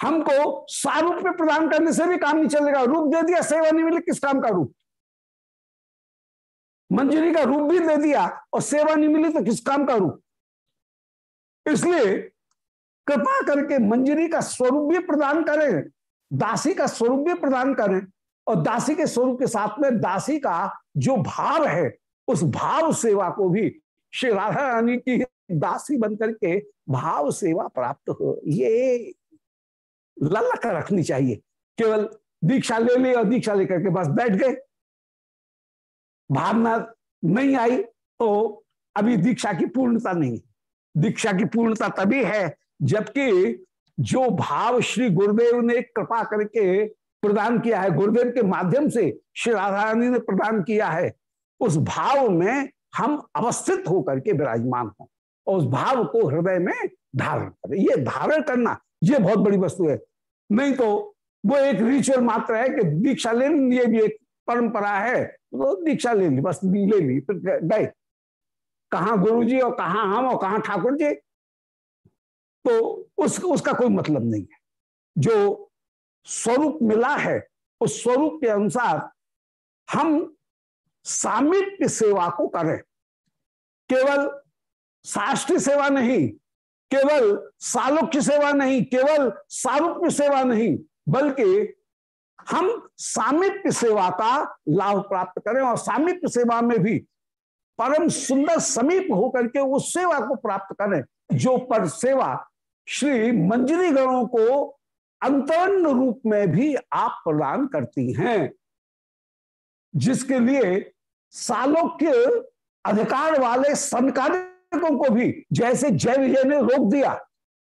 हमको सारूप में प्रदान करने से भी काम नहीं चलेगा। रूप दे दिया सेवा नहीं मिली किस काम का रूप? मंजूरी का रूप भी दे दिया और सेवा नहीं मिली तो किस काम का रूप? इसलिए कृपा करके मंजरी का स्वरूप भी प्रदान करें दासी का स्वरूप भी प्रदान करें और दासी के स्वरूप के साथ में दासी का जो भाव है उस भाव सेवा को भी श्री राधा रानी की दासी बनकर के भाव सेवा प्राप्त हो, ये ललक रखनी चाहिए। केवल दीक्षा ले ली और दीक्षा लेकर के बस बैठ गए। भावना नहीं आई तो अभी दीक्षा की पूर्णता नहीं। दीक्षा की पूर्णता तभी है जबकि जो भाव श्री गुरुदेव ने कृपा करके प्रदान किया है, गुरुदेव के माध्यम से श्री राधा रानी ने प्रदान किया है, उस भाव में हम अवस्थित होकर के विराजमान हों। और उस भाव को हृदय में धारण करें। ये धारण करना ये बहुत बड़ी वस्तु है। नहीं तो वो एक रिचुअल मात्र है कि दीक्षा लेनी ये भी एक परंपरा है। तो दीक्षा ले ली बस ले ली फिर गए। कहा गुरु जी और कहा हम और कहा ठाकुर जी तो उस, उसका कोई मतलब नहीं है। जो स्वरूप मिला है उस स्वरूप के अनुसार हम सामिप्य सेवा को करें। केवल साष्ट सेवा नहीं, केवल सालोक्य सेवा नहीं, केवल सारूप्य सेवा नहीं, बल्कि हम सामिप्य सेवा का लाभ प्राप्त करें और सामिप्य सेवा में भी परम सुंदर समीप होकर के उस सेवा को प्राप्त करें, जो पर सेवा श्री मंजरी गणों को अंतरंग रूप में भी आप प्रदान करती हैं, जिसके लिए सालोक्य अधिकार वाले संकालिकों को भी जैसे जय विजय ने रोक दिया,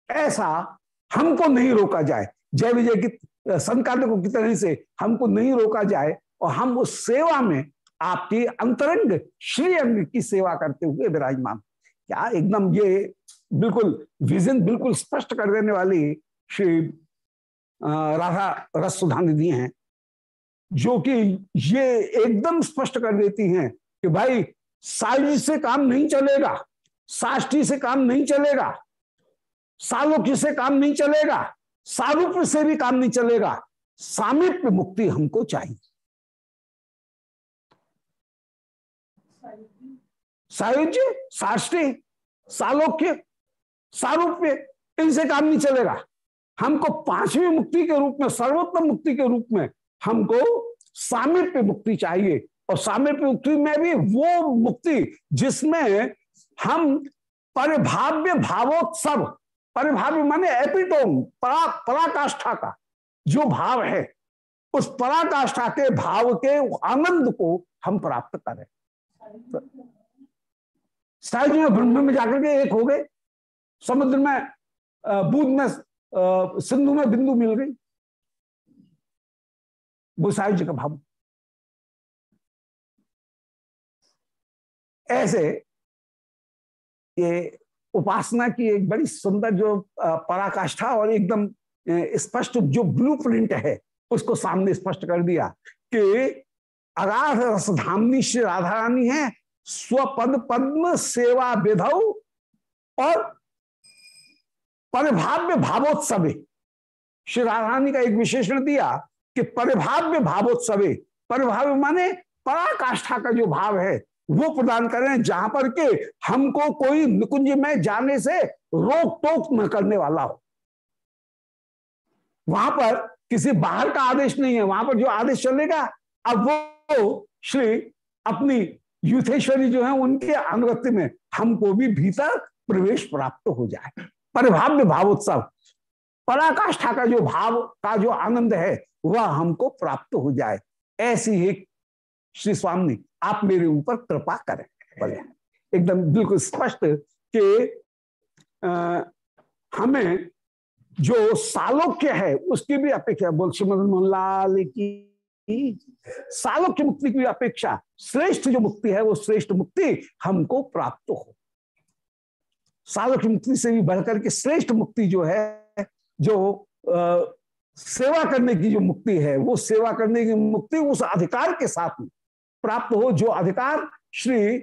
ऐसा हमको नहीं रोका जाए। जय विजय की संकालिकों की तरह से हमको नहीं रोका जाए और हम उस सेवा में आपकी अंतरंग श्री अंग की सेवा करते हुए विराजमान। क्या एकदम ये बिल्कुल, विजन बिल्कुल स्पष्ट कर देने वाली श्री राधा रस निधि हैं, जो कि ये एकदम स्पष्ट कर देती हैं कि भाई साइज़ से काम नहीं चलेगा। साष्टी से काम नहीं चलेगा। सालोक्य से काम नहीं चलेगा। सारूप से भी काम नहीं चलेगा। सामिप्य मुक्ति हमको चाहिए। सायुज्य साष्टी? सालोक्य? सारूप्य? इनसे काम नहीं चलेगा। हमको पांचवी मुक्ति के रूप में, सर्वोत्तम मुक्ति के रूप में हमको सामिप्य मुक्ति चाहिए। और सामिप्य मुक्ति में भी वो मुक्ति जिसमें हम परिभाव्य भावोत्सव, परिभाव्य माने एपिटोम, परा, पराकाष्ठा का जो भाव है, उस पराकाष्ठा के भाव के आनंद को हम प्राप्त करें। सहज में ब्रह्म में जाकर के एक हो गए। समुद्र में बूंद में सिंधु में बिंदु मिल गई। गोसाई जी का भाव। ऐसे ये उपासना की एक बड़ी सुंदर जो पराकाष्ठा और एकदम स्पष्ट जो ब्लूप्रिंट है, उसको सामने स्पष्ट कर दिया कि अगाध रसधामनी श्री राधा रानी है, स्वपद पद्म सेवा विधौ और परिभाव्य भावोत्सवे। श्री राधारानी का एक विशेषण दिया कि परिभाव्य भावोत्सवे, परिभाव्य माने पराकाष्ठा का जो भाव है वो प्रदान करें जहाँ पर के हमको कोई निकुंज में जाने से रोक टोक न करने वाला हो। वहाँ पर किसी बाहर का आदेश नहीं है, वहाँ पर जो आदेश चलेगा, अब वो श्री अपनी युथेश्वरी जो है, उनके अनुगत्य में हमको भी भीतर प्रवेश प्राप्त हो जाए। परिभाव्य भावोत्सव। पराकाष्ठा का जो भाव, का जो आनंद है, वह हमको प्राप्त हो जाए। ऐसी ही श्री स्वामी आप मेरे ऊपर कृपा करें बोले एकदम बिल्कुल स्पष्ट कि हमें जो सालोक्य है उसकी भी अपेक्षा बोल श्रीमद मोहनलाल की सालोक्य मुक्ति की अपेक्षा श्रेष्ठ जो मुक्ति है वो श्रेष्ठ मुक्ति हमको प्राप्त हो। साधक मुक्ति से भी बढ़कर के श्रेष्ठ मुक्ति जो है जो आ, सेवा करने की जो मुक्ति है वो सेवा करने की मुक्ति उस अधिकार के साथ प्राप्त हो, जो अधिकार श्री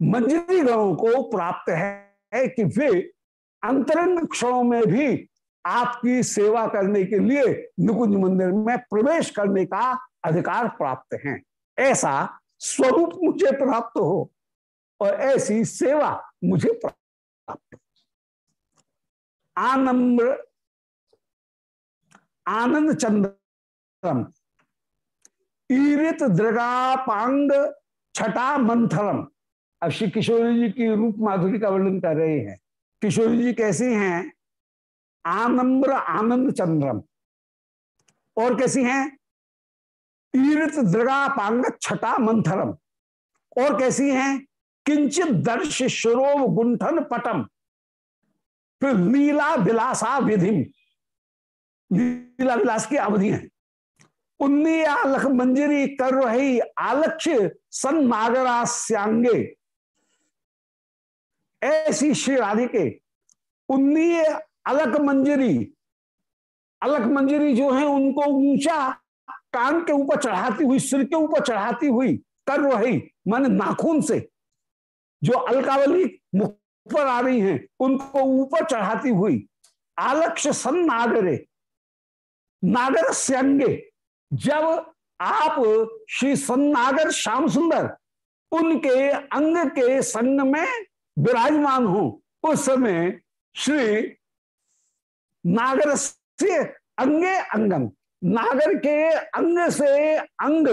मंजरी गणों को प्राप्त है कि वे अंतरंग क्षणों में भी आपकी सेवा करने के लिए निकुंज मंदिर में प्रवेश करने का अधिकार प्राप्त है। ऐसा स्वरूप मुझे प्राप्त हो और ऐसी सेवा मुझे प्राप्त आनम्र, आनंद चंद्रम ईरित दृगापांग छटा मंथरम अब श्री किशोरी जी की रूप माधुरी का वर्णन कर रहे हैं। किशोरी जी कैसी हैं? आनम्र आनंद चंद्रम। और कैसी हैं? ईरित दृगापांग छटा मंथरम और कैसी हैं? किंचित दर्श शुरोव गुंठन पटम। फिर लीला विलासा विधि लीला विलास की अवधि है। उन्नी आलख मंजरी कर रही आलक्ष्य सन नागरास्यांगे ऐसी श्री राधिके, उन्नी अलक मंजरी अलक मंजरी जो है उनको ऊँचा कान के ऊपर चढ़ाती हुई, सिर के ऊपर चढ़ाती हुई कर रही, माने नाखून से, जो अलकावली मुख पर आ रही हैं, उनको ऊपर चढ़ाती हुई आलक्ष्य सन नागरे नागर स्यंगे। जब आप श्री सन्नागर श्याम सुंदर उनके अंग के संग में विराजमान हो, उस समय श्री नागर से अंगे अंगम नागर के अंग से अंग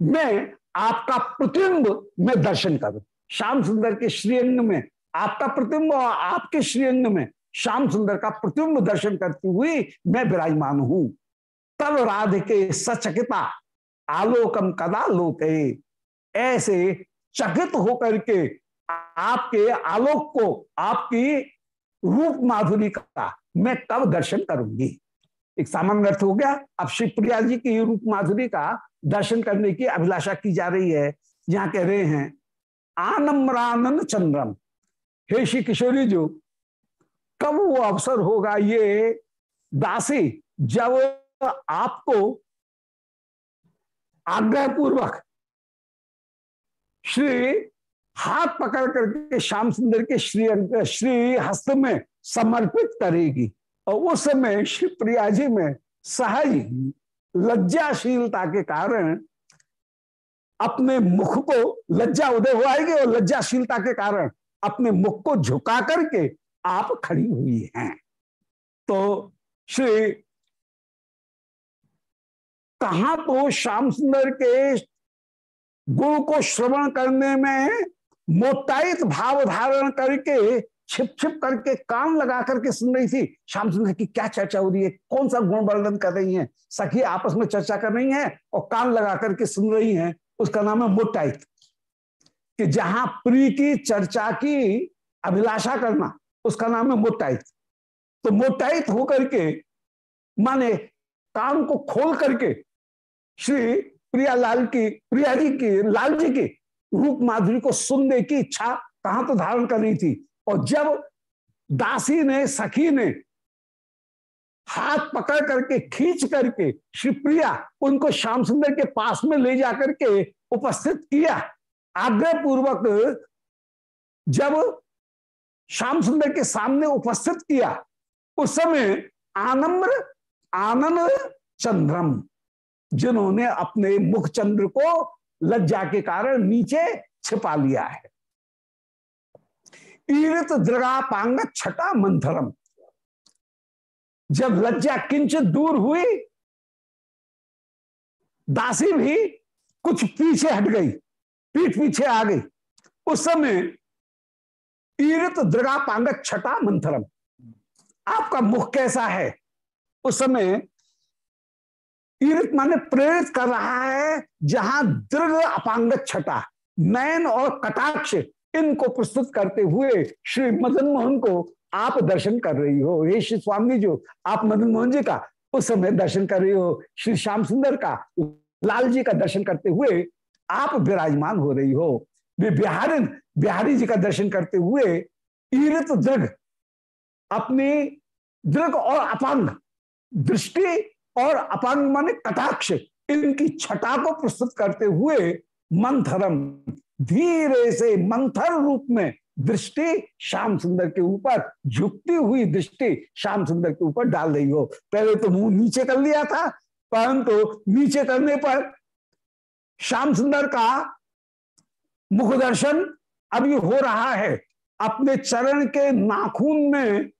में आपका प्रतिबिंब में दर्शन करूँ श्याम सुंदर के श्रीअंग में आपका प्रतिबिंब और आपके श्रीअंग में श्याम सुंदर का प्रतिबिंब दर्शन करती हुई मैं विराजमान हूँ। तब राधिके सचकिता, आलोकम कदा लोके। ऐसे चकित होकर के आपके आलोक को, आपकी रूप माधुरी का मैं कब दर्शन करूँगी? एक सामान्य अर्थ हो गया। अब श्री प्रिया जी की रूप माधुरी का दर्शन करने की अभिलाषा की जा रही है। यहाँ कह रहे हैं आनम्रानंद चंद्रम। हे श्री किशोरी जो, कब वो अवसर होगा ये? दासी, जब आपको आग्रह पूर्वक श्री हाथ पकड़ करके श्याम सुंदर के श्री श्री हस्त में समर्पित करेगी। और उस समय श्री प्रिया जी में सहज लज्जाशीलता के कारण अपने मुख को लज्जा उदय हो आएगी और लज्जाशीलता के कारण अपने मुख को झुका करके आप खड़ी हुई हैं। तो श्री कहा तो श्याम सुंदर के गुण को श्रवण करने में मोटाइत भाव धारण करके छिप छिप करके, कान लगा करके सुन रही थी। श्याम सुंदर की क्या चर्चा हो रही है? कौन सा गुण वर्णन कर रही हैं? सखी आपस में चर्चा कर रही हैं और कान लगा करके सुन रही हैं। उसका नाम है मोटाइत कि जहाँ प्री की चर्चा की अभिलाषा करना, उसका नाम है मोटाइत तो मोटाइत होकर के, माने कान को खोल करके श्री प्रिया लाल की प्रिया जी की लाल जी की, रूप माधुरी को सुनने की इच्छा कहाँ तो धारण कर रही थी? और जब दासी ने, सखी ने हाथ पकड़ करके, खींच करके श्री प्रिया उनको श्याम सुंदर के पास में ले जाकर के उपस्थित किया आग्रह पूर्वक जब श्याम सुंदर के सामने उपस्थित किया, उस समय आनम्र आनंद चंद्रम जिन्होंने अपने मुख चंद्र को लज्जा के कारण नीचे छिपा लिया है। ईरित पांग छठा मंथरम। जब लज्जा किंचित दूर हुई, दासी भी कुछ पीछे हट गई, पीठ पीछे आ गई। उस समय ईरित पांग छठा मंथरम। आपका मुख कैसा है? उस समय ईरित माने प्रेरित कर रहा है, जहाँ दृढ़ अपांग छटा, नयन और कटाक्ष इनको प्रस्तुत करते हुए श्री मदन मोहन को आप दर्शन कर रही हो। हे श्री स्वामी जो, आप मदन मोहन जी का उस समय दर्शन कर रही हो, श्री श्याम सुंदर का, लाल जी का दर्शन करते हुए आप विराजमान हो रही हो। वे बिहारिन बिहारी जी का दर्शन करते हुए ईरित दृढ़, अपनी दृढ़ और अपांग दृष्टि और अपांग माने कटाक्ष, इनकी छटा को प्रस्तुत करते हुए मंथरम, धीरे से मंथर रूप में दृष्टि श्याम सुंदर के ऊपर, झुकती हुई दृष्टि श्याम सुंदर के ऊपर डाल रही हो। पहले तो मुँह नीचे कर लिया था, परंतु तो नीचे करने पर श्याम सुंदर का मुख दर्शन अभी हो रहा है। अपने चरण के नाखून में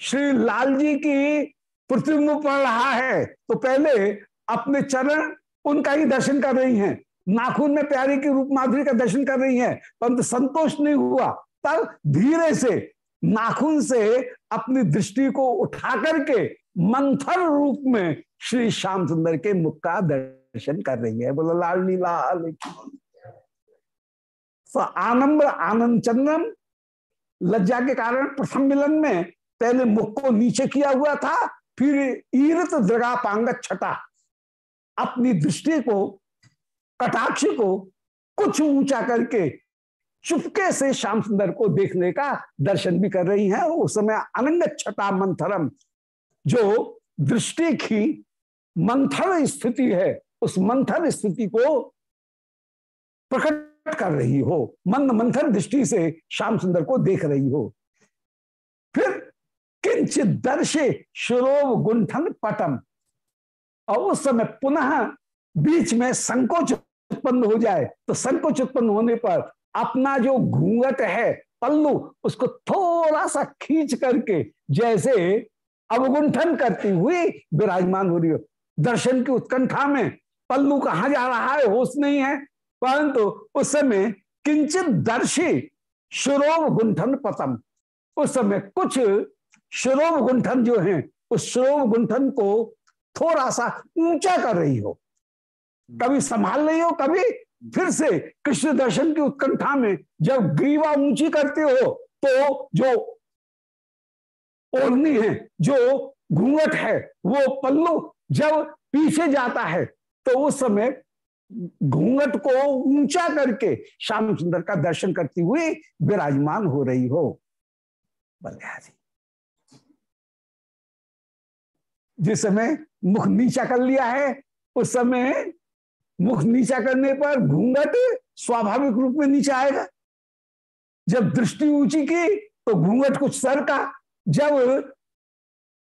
श्री लाल जी की प्रतिबिंब पड़ रहा है तो पहले अपने चरण उनका ही दर्शन कर रही हैं। नाखून में प्यारे की रूप माधुरी का दर्शन कर रही हैं, परंतु संतोष नहीं हुआ। तब धीरे से, नाखून से अपनी दृष्टि को उठा करके मंथर रूप में श्री श्याम सुंदर के मुख का दर्शन कर रही है। बोलो, लाल लाल आनंद आनंद चंद्रम, लज्जा के कारण प्रथम मिलन में पहले मुख को नीचे किया हुआ था फिर ईरत दृगा पांगत छटा। अपनी दृष्टि को, कटाक्ष को कुछ ऊँचा करके चुपके से श्याम सुंदर को देखने का दर्शन भी कर रही हैं। उस समय अनंग छटा मंथरम, जो दृष्टि की मंथर स्थिति है, उस मंथर स्थिति को प्रकट कर रही हो, मंद मंथर दृष्टि से श्याम सुंदर को देख रही हो। फिर किंचित दर्शे शुरोव गुंठन पटम। और उस समय पुनः बीच में संकोच उत्पन्न हो जाए तो संकोच उत्पन्न होने पर अपना जो घूंघट है, पल्लू, उसको थोड़ा सा खींच करके, जैसे अवगुंठन करती हुई विराजमान हो रही हो। दर्शन की उत्कंठा में पल्लू कहा जा रहा है, होश नहीं है, परंतु तो उस समय किंचित दर्शी शुरोव गुंठन पतम। उस समय कुछ शुरोव गुंठन जो है, उस शुरोव गुंठन को थोड़ा सा ऊँचा कर रही हो। कभी संभाल रही हो, कभी फिर से कृष्ण दर्शन की उत्कंठा में जब ग्रीवा ऊँची करते हो तो जो ओढ़नी है, जो घूंघट है, वो पल्लू जब पीछे जाता है तो उस समय घूंघट को ऊँचा करके श्याम सुंदर का दर्शन करती हुई विराजमान हो रही हो। बल्ले जिस समय मुख नीचा कर लिया है, उस समय मुख नीचा करने पर घूंघट स्वाभाविक रूप में नीचा आएगा। जब दृष्टि ऊँची की तो घूंघट कुछ सर का। जब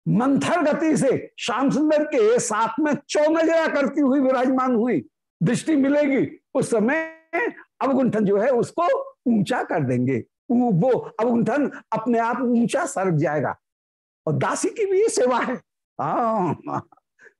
मंथर गति से श्याम सुंदर के साथ में चौनजरा करती हुई विराजमान हुई, दृष्टि मिलेगी, उस समय अवगुंठन जो है उसको ऊँचा कर देंगे। वो अवगुंठन अपने आप ऊँचा सरक जाएगा। और दासी की भी ये सेवा है। हाँ।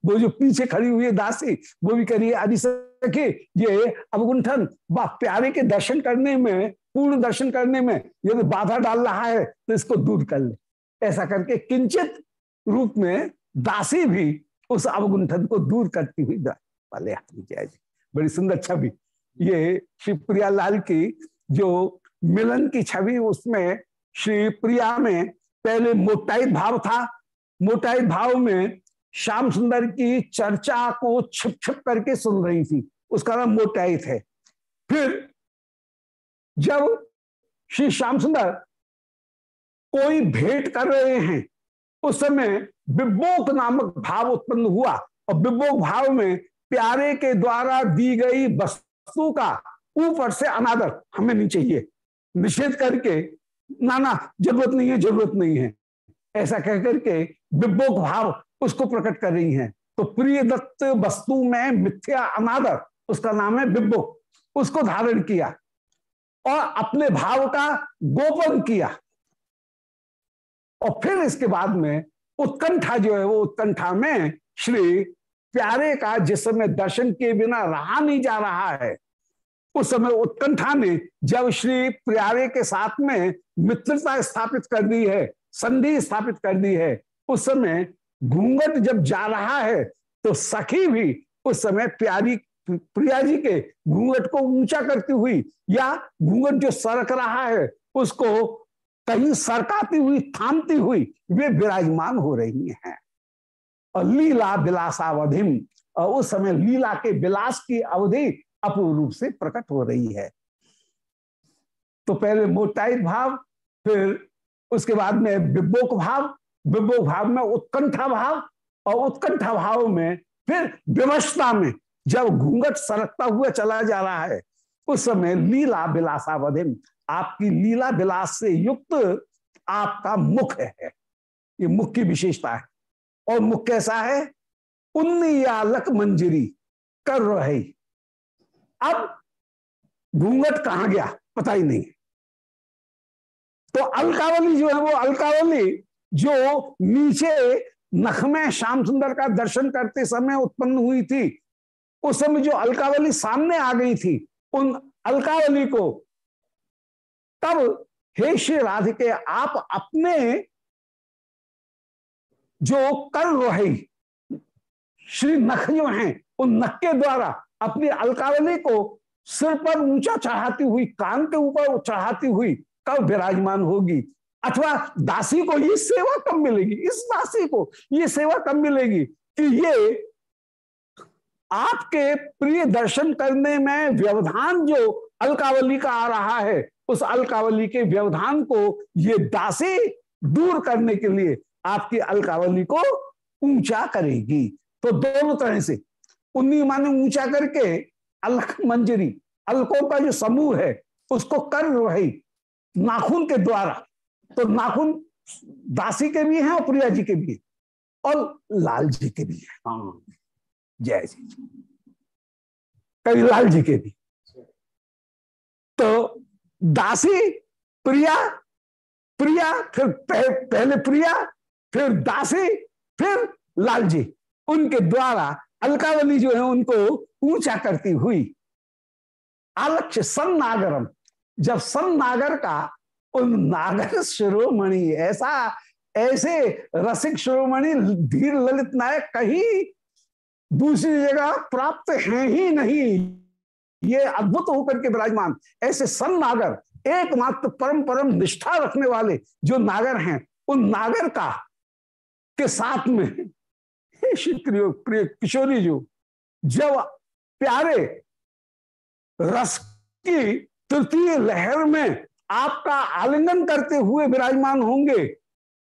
वो जो पीछे खड़ी हुई है दासी, वो भी करिए आदि सके ये अवगुंठन व प्यारे के दर्शन करने में, पूर्ण दर्शन करने में यदि बाधा डाल रहा है तो इसको दूर कर ले। ऐसा करके किंचित रूप में दासी भी उस अवगुंठन को दूर करती हुई वाले जय जी। बड़ी सुंदर छवि। ये श्री प्रिया लाल की जो मिलन की छवि, उसमें श्री प्रिया में पहले मोटाई भाव था मोटाई भाव में श्याम सुंदर की चर्चा को छिप छिप करके सुन रही थी। उसका नाम मोटाई थे। फिर जब श्री श्याम सुंदर कोई भेंट कर रहे हैं, उस समय बिब्बोक नामक भाव उत्पन्न हुआ और बिब्बोक भाव में प्यारे के द्वारा दी गई वस्तु का ऊपर से अनादर हमें नहीं चाहिए। निषेध करके, ना ना, ज़रूरत नहीं है, ज़रूरत नहीं है। ऐसा कह करके बिब्बोक भाव उसको प्रकट कर रही हैं। तो प्रिय दत्त वस्तु में मिथ्या अनादर, उसका नाम है बिब्बो उसको धारण किया और अपने भाव का गोपन किया। और फिर इसके बाद में उत्कंठा जो है, वो उत्कंठा में श्री प्यारे का जिस समय दर्शन के बिना रहा नहीं जा रहा है, उस समय उत्कंठा ने जब श्री प्यारे के साथ में मित्रता स्थापित कर दी है संधि स्थापित कर दी है। उस समय घूंघट जब जा रहा है तो सखी भी उस समय प्यारी प्रिया जी के घूंघट को ऊँचा करती हुई या घूंघट जो सरक रहा है, उसको कहीं सरकाती हुई, थामती हुई, वे विराजमान हो रही हैं। और लीला विलासावधिम और उस समय लीला के विलास की अवधि अपूर्ण रूप से प्रकट हो रही है। तो पहले मोटाई भाव, फिर उसके बाद में विबोक भाव विभो भाव में उत्कंठा भाव और उत्कंठा भाव में फिर विवशता में जब घूंघट सरकता हुआ चला जा रहा है, उस समय लीला विलासावधिम आपकी लीला विलास से युक्त आपका मुख है। ये मुख की विशेषता है। और मुख कैसा है? उन्नीयालक मंजरी कर रहे। अब घूंघट कहाँ गया? पता ही नहीं। तो अलकावली जो है वो अलकावली, जो नीचे नख में श्याम सुंदर का दर्शन करते समय उत्पन्न हुई थी, उस समय जो अलकावली सामने आ गई थी, उन अलकावली को, तब हे श्री राधिके, आप अपने जो कर रहे श्री नख जो हैं, उन नख के द्वारा अपनी अलकावली को सिर पर ऊँचा चढ़ाती हुई, कान के ऊपर चढ़ाती हुई कब विराजमान होगी। अथवा दासी को ये सेवा कब मिलेगी? इस दासी को ये सेवा कब मिलेगी? कि ये आपके प्रिय दर्शन करने में व्यवधान जो अलकावली का आ रहा है, उस अलकावली के व्यवधान को ये दासी दूर करने के लिए आपकी अलकावली को ऊँचा करेगी। तो दोनों तरह से उन्नी माने ऊँचा करके अलख मंजरी, अलकों का जो समूह है, उसको कर रही नाखून के द्वारा। तो नाखून दासी के भी हैं और प्रिया जी के भी और लाल जी के भी हैं। हाँ। जय जी कभी लाल जी के भी। तो दासी प्रिया प्रिया फिर पह, पहले प्रिया फिर दासी फिर लाल जी। उनके द्वारा अलकावली जो है उनको ऊँचा करती हुई आलक्ष्य सन नागरम जब सन नागर का, उन नागर शिरोमणि, ऐसा, ऐसे रसिक शिरोमणि, धीर ललित नायक कहीं दूसरी जगह प्राप्त है ही नहीं। ये अद्भुत होकर के विराजमान। ऐसे सन नागर, एकमात्र परम परम निष्ठा रखने वाले जो नागर हैं, उन नागर का, के साथ में प्रिय किशोरी जो, जब प्यारे रस की तृतीय लहर में आपका आलिंगन करते हुए विराजमान होंगे।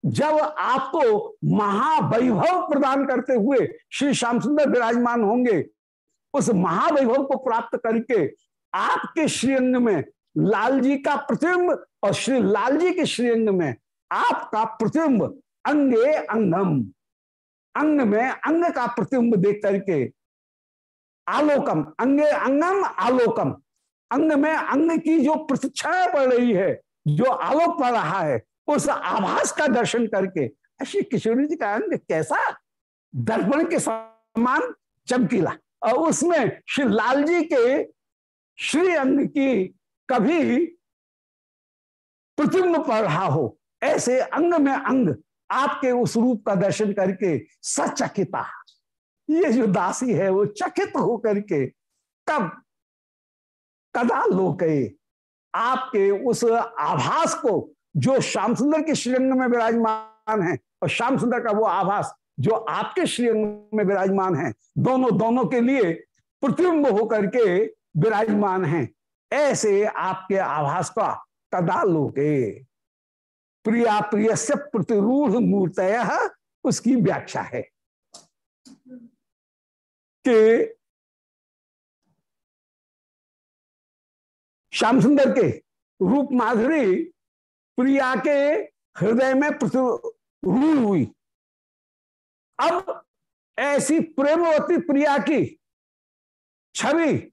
जब आपको महावैभव प्रदान करते हुए श्री श्याम सुंदर विराजमान होंगे, उस महावैभव को प्राप्त करके आपके श्रीअंग में लाल जी का प्रतिबिंब और श्री लाल जी के श्रीअंग में आपका प्रतिबिंब अंगे अंगम। अंग में अंग का प्रतिबिंब देख करके आलोकम, अंगे अंगम, आलोकम। अंग में, अंग की जो प्रतीक्षा पड़ रही है, जो आलोक पड़ रहा है, उस आभास का दर्शन करके श्री किशोरी जी का अंग कैसा? दर्पण के समान चमकीला। और उसमें श्री लाल जी के श्री अंग की कभी प्रतिम्ब पड़ रहा हो, ऐसे अंग में अंग आपके उस रूप का दर्शन करके सचकिता। ये जो दासी है, वो चकित होकर के कब कदा लोके आपके उस आभास को, जो श्याम सुंदर के श्रीअंग में विराजमान है, और श्याम सुंदर का वो आभास, जो आपके श्रीअंग में विराजमान है, दोनों दोनों के लिए प्रतिबिंब होकर के विराजमान है, ऐसे आपके आभास का कदा लोके प्रिया प्रिय से प्रतिरूढ़ मूर्त उसकी व्याख्या है। कि श्याम सुंदर के रूप माधुरी प्रिया के हृदय में प्रतिरूढ़ हुई। अब ऐसी प्रेमवती प्रिया की छवि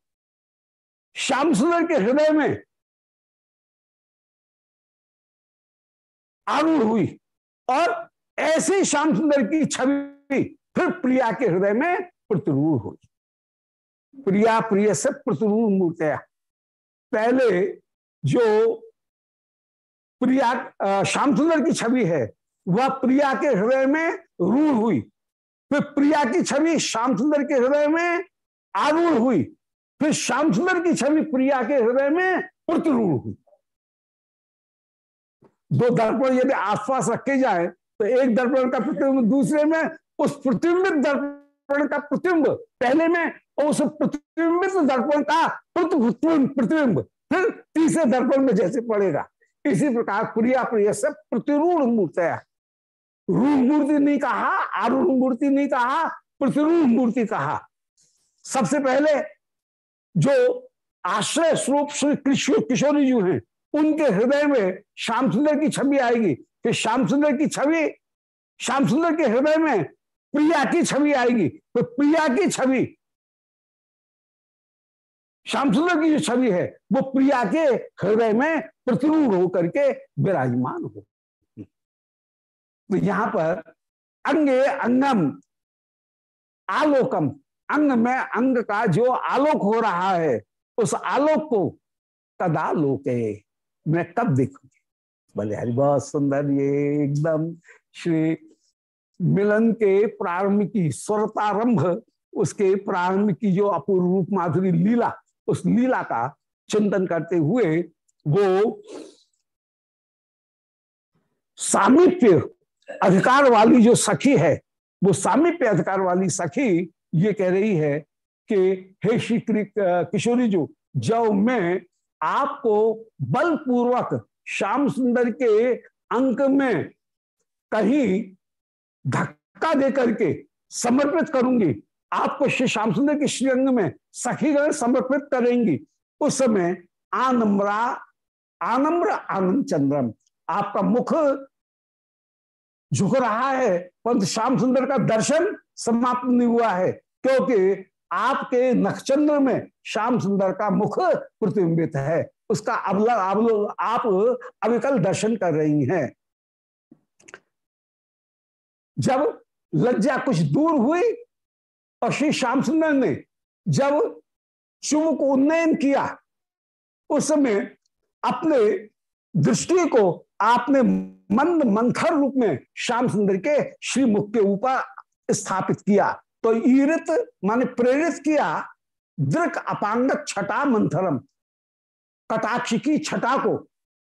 श्याम सुंदर के हृदय में आरूढ़ हुई और ऐसे श्याम सुंदर की छवि फिर प्रिया के हृदय में प्रतिरूढ़ हुई। प्रिया प्रिय से प्रतिरूढ़ मूर्तिया। पहले जो प्रिया श्याम सुंदर की छवि है, वह प्रिया के हृदय में रूढ़ हुई। फिर प्रिया की छवि श्याम सुंदर के हृदय में आरूढ़ हुई। फिर श्याम सुंदर की छवि प्रिया के हृदय में प्रतिरूढ़ हुई। दो दर्पण यदि आसपास रखे जाए तो एक दर्पण का प्रतिबिंब दूसरे में, उस प्रतिबिंबित दर्पण का प्रतिबिंब। पहले में उस प्रतिबिंबित दर्पण का प्रतिबिंब। फिर तीसरे दर्पण में जैसे पड़ेगा। इसी प्रकार प्रिया प्रिय से प्रतिरूढ़ मूर्त है। रूढ़ मूर्ति नहीं कहा, आरूढ़ मूर्ति नहीं कहा, प्रतिरूढ़ मूर्ति कहा। सबसे पहले जो आश्रय स्वरूप श्री कृष्ण किशोरी जी हैं, उनके हृदय में श्याम सुंदर की छवि आएगी। फिर श्याम सुंदर की छवि श्याम सुंदर के हृदय में प्रिया की छवि आएगी तो प्रिया की छवि श्याम सुंदर की जो छवि है, वो प्रिया के हृदय में प्रतिरूढ़ होकर के विराजमान हो तो यहाँ पर अंगे अंगम, आलोकम, अंग में अंग का जो आलोक हो रहा है, उस आलोक को कदा लोके, मैं कब देखूँगी। बोले हरि बहुत सुंदर, ये एकदम श्री मिलन के प्रारंभ की स्वरतारंभ उसके प्रारंभ की जो अपूर्व रूप माधुरी लीला, उस लीला का चिंतन करते हुए वो सामिप्य अधिकार वाली जो सखी है, वो सामिप्य अधिकार वाली सखी ये कह रही है कि, हे श्री किशोरी जो जब मैं आपको बलपूर्वक श्याम सुंदर के अंक में कहीं धक्का दे करके समर्पित करूँगी। आपको श्री श्याम सुंदर के श्रीअंग में सखीगण समर्पित करेंगी। उस समय आनम्रा, आनम्र आनंद चंद्रम, आपका मुख झुक रहा है। परंतु श्याम सुंदर का दर्शन समाप्त नहीं हुआ है, क्योंकि आपके नक्षचंद्र में श्याम सुंदर का मुख प्रतिबिंबित है। उसका अवल, आप अविकल दर्शन कर रही हैं। जब लज्जा कुछ दूर हुई और श्री श्याम सुंदर ने जब शुभ को उन्नयन किया, उस समय अपने दृष्टि को आपने मंद मंथर रूप में श्याम सुंदर के श्री मुख के ऊपर स्थापित किया। तो ईरित माने प्रेरित किया दृक अपांग छटा मंथरम, कटाक्ष की छटा को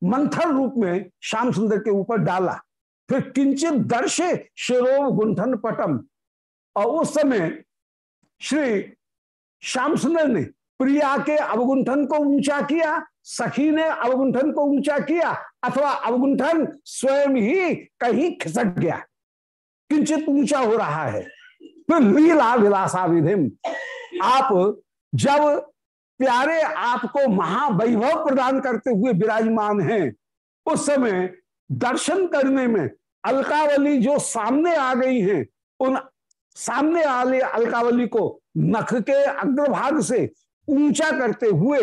मंथर रूप में श्याम सुंदर के ऊपर डाला। फिर किंचित दर्शे शिरो गुंठन पटम। और उस समय श्री श्याम सुंदर ने प्रिया के अवगुंठन को ऊँचा किया, सखी ने अवगुंठन को ऊँचा किया, अथवा अवगुंठन स्वयं ही कहीं खिसक गया। किंचित ऊँचा हो रहा है। फिर लीला विलासा विधिम आप जब प्यारे आपको महावैभव प्रदान करते हुए विराजमान हैं, उस समय दर्शन करने में अलकावली जो सामने आ गई हैं, उन सामने आले अलकावली को नख के अग्रभाग से ऊँचा करते हुए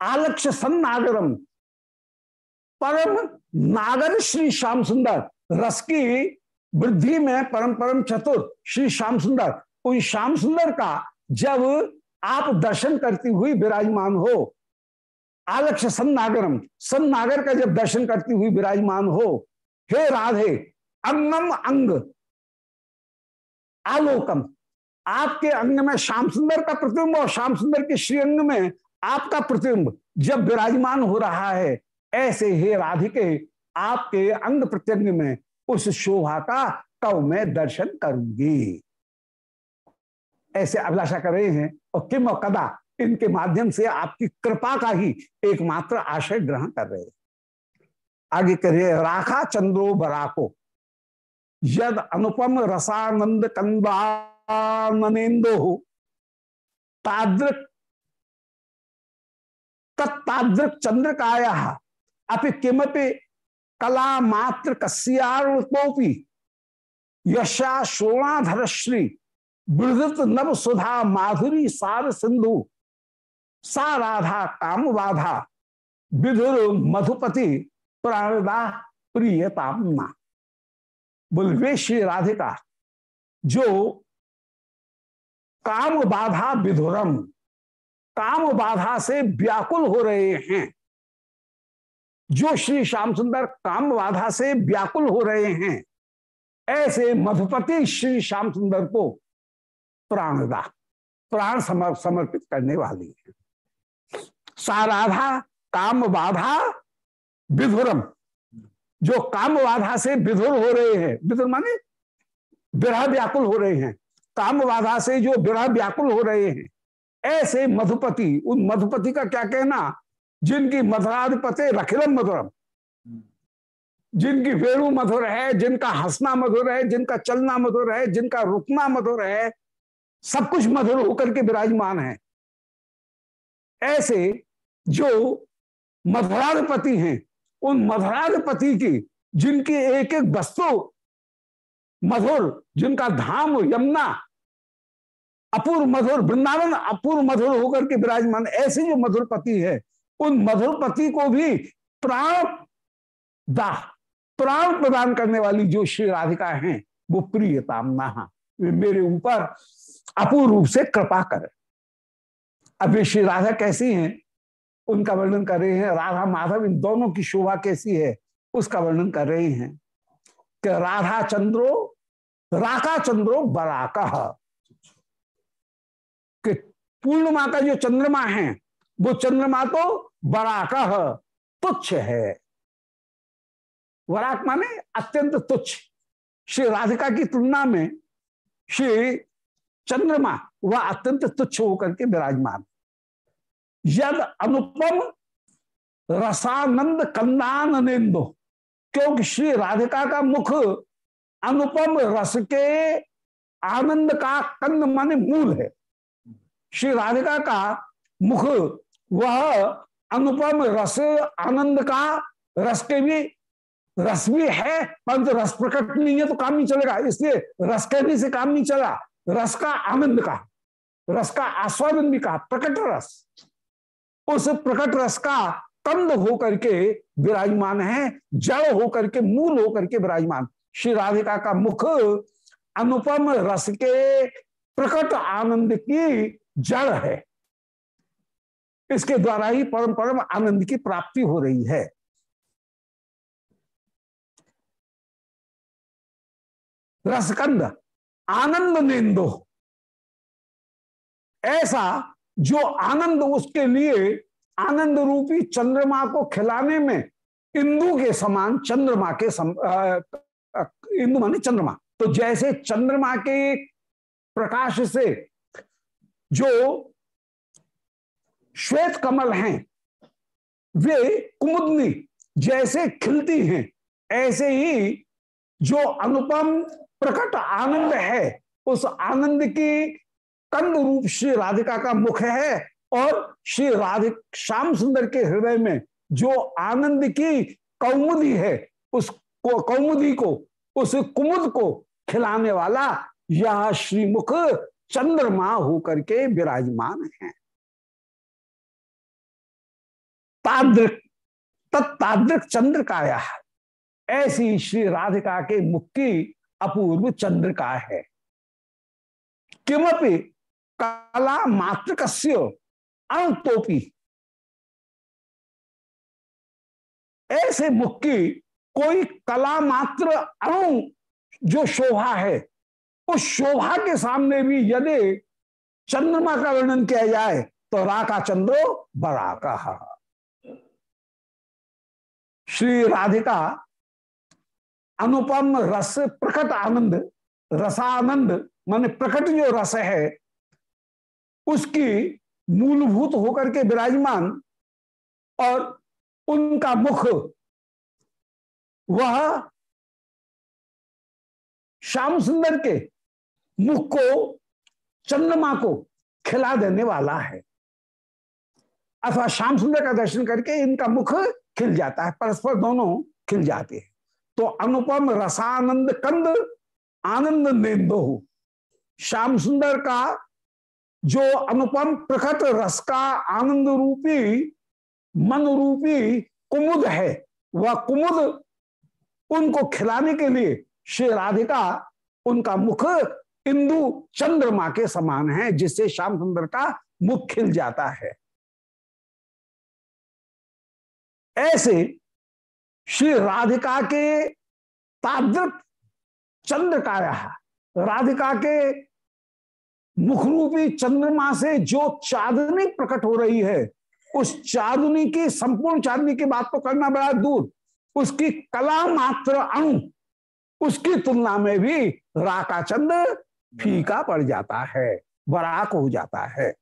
आलक्ष्य सन्नागरम, परम नागर श्री श्याम सुंदर, रस की वृद्धि में परम परम चतुर श्री श्याम सुंदर। उन श्याम सुंदर का जब आप दर्शन करती हुई विराजमान हो आलक्ष्य सन्नागरम। सन्नागर का जब दर्शन करती हुई विराजमान हो, हे राधे, अंगम अंग, आलोकम। आपके अंग में श्याम सुंदर का प्रतिबिंब और श्याम सुंदर के श्रीअंग में आपका प्रतिबिंब जब विराजमान हो रहा है, ऐसे हे राधिके, आपके अंग प्रत्यंग में उस शोभा का कव में दर्शन करूँगी। ऐसे अभिलाषा कर रहे हैं, और किम और कदा इनके माध्यम से आपकी कृपा का ही एकमात्र आशय ग्रहण कर रहे आगे करिए, राखा चंद्रो बराको। यद अनुपम रसानंद कंदानंदो तादृक तत्तादृक चंद्र काया अपि किमपि कला मात्र कस्यापी यशा शोणाधर श्री विधृत नव सुधा माधुरी सार सिंधु सा राधा काम बाधा। विधुर मधुपति प्राणदा प्रियतामना बोल वे श्री राधिका जो काम बाधा विधुरम काम बाधा से व्याकुल हो रहे हैं जो श्री श्याम सुंदर काम बाधा से व्याकुल हो रहे हैं ऐसे मधुपति श्री श्याम सुंदर को प्राणदा प्राण समर, समर्पित करने वाली है। साराधा काम बाधा विधुरम। जो काम बाधा से विधुर हो रहे हैं, विधुर माने विरह व्याकुल हो रहे हैं। काम बाधा से जो विरह व्याकुल हो रहे हैं, ऐसे मधुपति, उन मधुपति का क्या कहना? जिनकी मधुराधिपति रखिलम मधुरम। जिनकी वेणु मधुर है, जिनका हंसना मधुर है, जिनका चलना मधुर है, जिनका रुकना मधुर है, सब कुछ मधुर होकर के विराजमान है। ऐसे जो मधुराधिपति हैं, उन मधुराधिपति की जिनकी एक एक वस्तु, मधुर, जिनका धाम, यमुना, अपूर्व मधुर, वृंदावन अपूर्व मधुर होकर के विराजमान, ऐसे जो मधुरपति है, उन मधुरपति को भी प्राण दाह प्राण प्रदान करने वाली जो श्री राधिका हैं, वो प्रियताम नहा मेरे ऊपर अपूर्ण रूप से कृपा करे। ये श्री राधा कैसी हैं? उनका वर्णन कर रहे हैं। राधा माधव, इन दोनों की शोभा कैसी है? उसका वर्णन कर रहे हैं। कि राधा चंद्रो, राका चंद्रो बराका। कि पूर्णिमा का जो चंद्रमा है, वो चंद्रमा तो बराका तुच्छ है। वराक माने अत्यंत तुच्छ श्री राधिका की तुलना में श्री चंद्रमा वह अत्यंत तुच्छ होकर के विराजमान। यद अनुपम रसानंद कंदान नेन्दो क्योंकि श्री राधिका का मुख अनुपम रस के आनंद का कंद माने मूल है। श्री राधिका का मुख वह अनुपम रस, आनंद का रस के भी रस भी है, परंतु रस प्रकट नहीं है तो काम नहीं चलेगा। इसलिए रस कहने से काम नहीं चला। रस का आनंद का, रस का आस्वादन भी कहा, प्रकट रस। उस प्रकट रस का कंद होकर के विराजमान है, जड़ होकर के, मूल होकर के विराजमान। श्री राधिका का मुख अनुपम रस के प्रकट आनंद की जड़ है। इसके द्वारा ही परम परम आनंद की प्राप्ति हो रही है। रसकंद, आनंद नेंदो। ऐसा जो आनंद उसके लिए आनंद रूपी चंद्रमा को खिलाने में इंदु के समान चंद्रमा के सम, इंदु माने चंद्रमा। तो जैसे चंद्रमा के प्रकाश से जो श्वेत कमल हैं वे कुमुदनी जैसे खिलती हैं ऐसे ही जो अनुपम प्रकट आनंद है उस आनंद की कंद रूप श्री राधिका का मुख है और श्री राधिक श्याम सुंदर के हृदय में जो आनंद की कौमुदी है, उस कौमुदी को, उस कुमुद को खिलाने वाला यह श्रीमुख चंद्रमा होकर के विराजमान है। ताद्रिक तत्ताद्रिक चंद्र काया ऐसी श्री राधिका के मुख की अपूर्व चंद्र का है। किमपि कला मात्र कस्य? अणुतोपी ऐसे मुख की कोई कला मात्र अणु जो शोभा है, उस शोभा के सामने भी यदि चंद्रमा का वर्णन किया जाए तो राका चंद्रो बड़ा कहा श्री राधिका, अनुपम रस प्रकट आनंद, रसानंद, माने प्रकट जो रस है उसकी मूलभूत होकर के विराजमान और उनका मुख, वह श्याम सुंदर के मुख को, चंद्रमा को खिला देने वाला है। अथवा श्याम सुंदर का दर्शन करके इनका मुख खिल जाता है, परस्पर दोनों खिल जाते हैं। तो अनुपम रसानंद कंद, आनंद नेन्दो श्याम सुंदर का जो अनुपम प्रकट रस का आनंद रूपी, मन रूपी कुमुद है, वह कुमुद उनको खिलाने के लिए श्री राधिका उनका मुख इंदु चंद्रमा के समान है, जिससे श्याम सुंदर का मुख खिल जाता है। ऐसे श्री राधिका के ताद्रत चंद्र काया राधिका के मुखरूपी चंद्रमा से जो चांदनी प्रकट हो रही है, उस चांदनी की, संपूर्ण चांदनी की बात तो करना बड़ा दूर। उसकी कला मात्र अणु, उसकी तुलना में भी राका चंद्र फीका पड़ जाता है, बराक हो जाता है।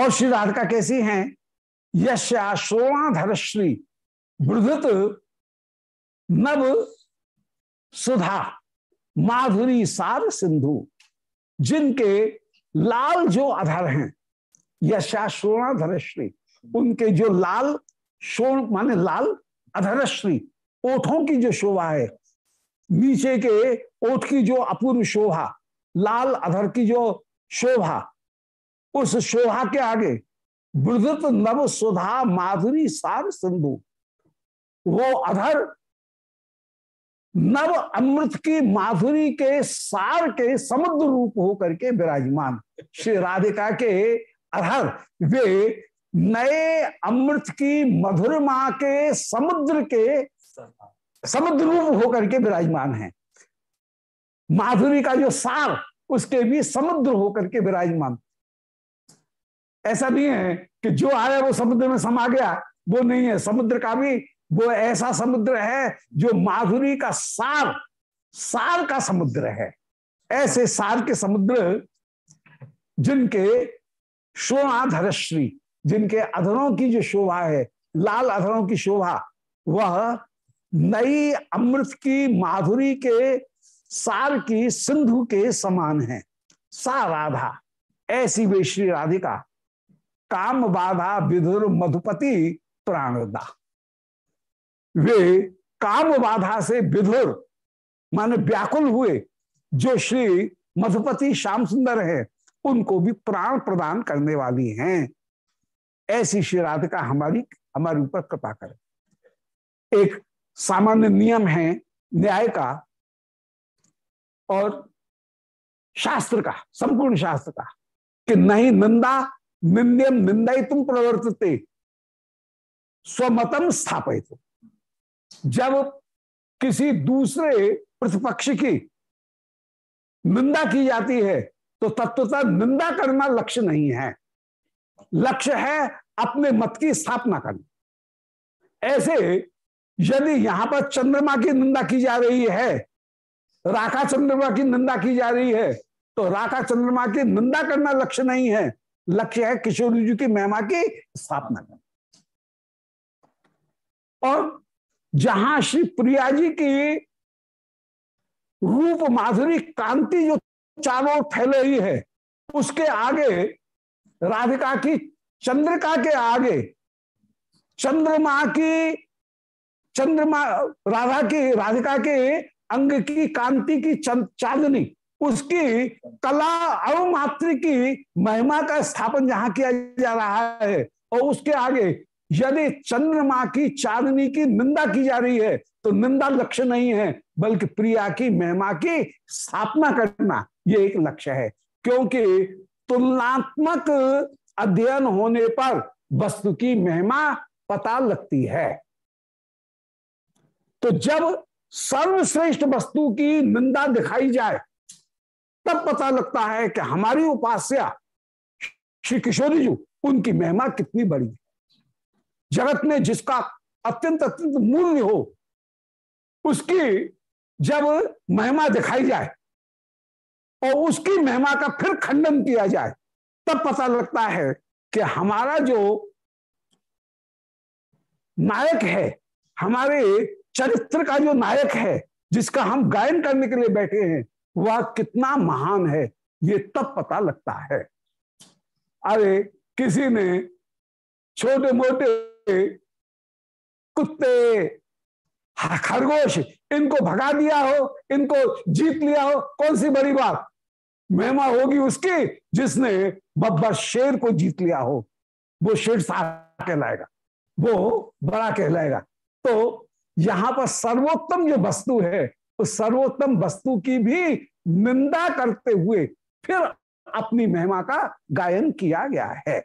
और श्री राधिका कैसी हैं? यश्या श्रोणाधर श्री वृद्धत नव सुधा। माधुरी सार सिंधु, जिनके लाल जो अधर हैं, यशा श्री उनके जो लाल शोण, माने लाल अधरश्री ओठों की जो शोभा है, नीचे के ओठ की जो अपूर्व शोभा, लाल अधर की जो शोभा, उस शोभा के आगे वृद्धत नव सुधा माधुरी सार सिंधु, वो अधर नव अमृत की माधुरी के सार के समुद्र रूप होकर के विराजमान। श्री राधिका के अधर वे नए अमृत की मधुर मधुरमा के समुद्र के समुद्र रूप होकर के विराजमान है। माधुरी का जो सार, उसके भी समुद्र होकर के विराजमान। ऐसा नहीं है कि जो आया वो समुद्र में समा गया, वो नहीं है। समुद्र का भी वो ऐसा समुद्र है जो माधुरी का सार सार का समुद्र है। ऐसे सार के समुद्र जिनके शोणाधरश्री जिनके अधरों की जो शोभा है, लाल अधरों की शोभा, वह नई अमृत की माधुरी के सार की सिंधु के समान है। सा राधा, ऐसी वे श्री राधिका, काम बाधा विधुर मधुपति प्राणदा। वे काम बाधा से विधुर, माने व्याकुल हुए, जो श्री मधुपति श्याम सुंदर है, उनको भी प्राण प्रदान करने वाली हैं। ऐसी श्री राधिका हमारी, हमारे ऊपर कृपा करें। एक सामान्य नियम है, न्याय का, और शास्त्र का, संपूर्ण शास्त्र का, कि नहीं निंदा निंदम निंदा तुम प्रवर्तते, स्वमतम स्थापित जब किसी दूसरे प्रतिपक्ष की निंदा की जाती है तो तत्वता निंदा करना लक्ष्य नहीं है। लक्ष्य है अपने मत की स्थापना करना। ऐसे यदि यहाँ पर चंद्रमा की निंदा की जा रही है राका चंद्रमा की निंदा की जा रही है तो राका चंद्रमा की निंदा करना लक्ष्य नहीं है। लक्ष्य है किशोर जी की महिमा की स्थापना करना। और जहाँ श्री प्रिया जी की रूप माधुरी कांति जो चारों ओर फैल रही है, उसके आगे राधिका की, चंद्रिका के आगे, चंद्रमा की, चंद्रमा, राधा की, राधिका के अंग की कांति की चांदनी, उसकी कला अवमात्र की महिमा का स्थापन जहाँ किया जा रहा है, और उसके आगे यदि चंद्रमा की चांदनी की निंदा की जा रही है तो निंदा लक्ष्य नहीं है, बल्कि प्रिया की महिमा की स्थापना करना ये एक लक्ष्य है। क्योंकि तुलनात्मक अध्ययन होने पर वस्तु की महिमा पता लगती है। तो जब सर्वश्रेष्ठ वस्तु की निंदा दिखाई जाए, तब पता लगता है कि हमारी उपास्या श्री किशोरी जी, उनकी महिमा कितनी बड़ी जगत में जिसका अत्यंत अत्यंत मूल्य हो, उसकी जब महिमा दिखाई जाए और उसकी महिमा का फिर खंडन किया जाए, तब पता लगता है कि हमारा जो नायक है, हमारे चरित्र का जो नायक है, जिसका हम गायन करने के लिए बैठे हैं, वह कितना महान है, ये तब पता लगता है। अरे, किसी ने छोटे मोटे कुत्ते खरगोश, इनको भगा दिया हो, इनको जीत लिया हो, कौन सी बड़ी बात? महिमा होगी उसकी जिसने बब्बर शेर को जीत लिया हो। वो शेर सारा कहलाएगा, वो बड़ा कहलाएगा। तो यहाँ पर सर्वोत्तम जो वस्तु है, उस सर्वोत्तम वस्तु की भी निंदा करते हुए फिर अपनी महिमा का गायन किया गया है।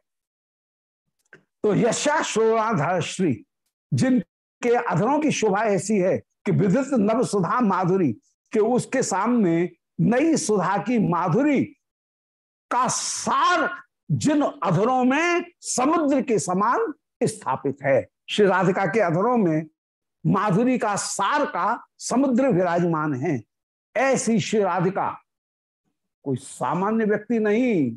तो यशा शोभाधर श्री, जिनके अधरों की शोभा ऐसी है कि विदित नव सुधा माधुरी, के उसके सामने नई सुधा की माधुरी का सार जिन अधरों में समुद्र के समान स्थापित है। श्री राधिका के अधरों में माधुरी का सार का समुद्र विराजमान है। ऐसी श्री राधिका कोई सामान्य व्यक्ति नहीं।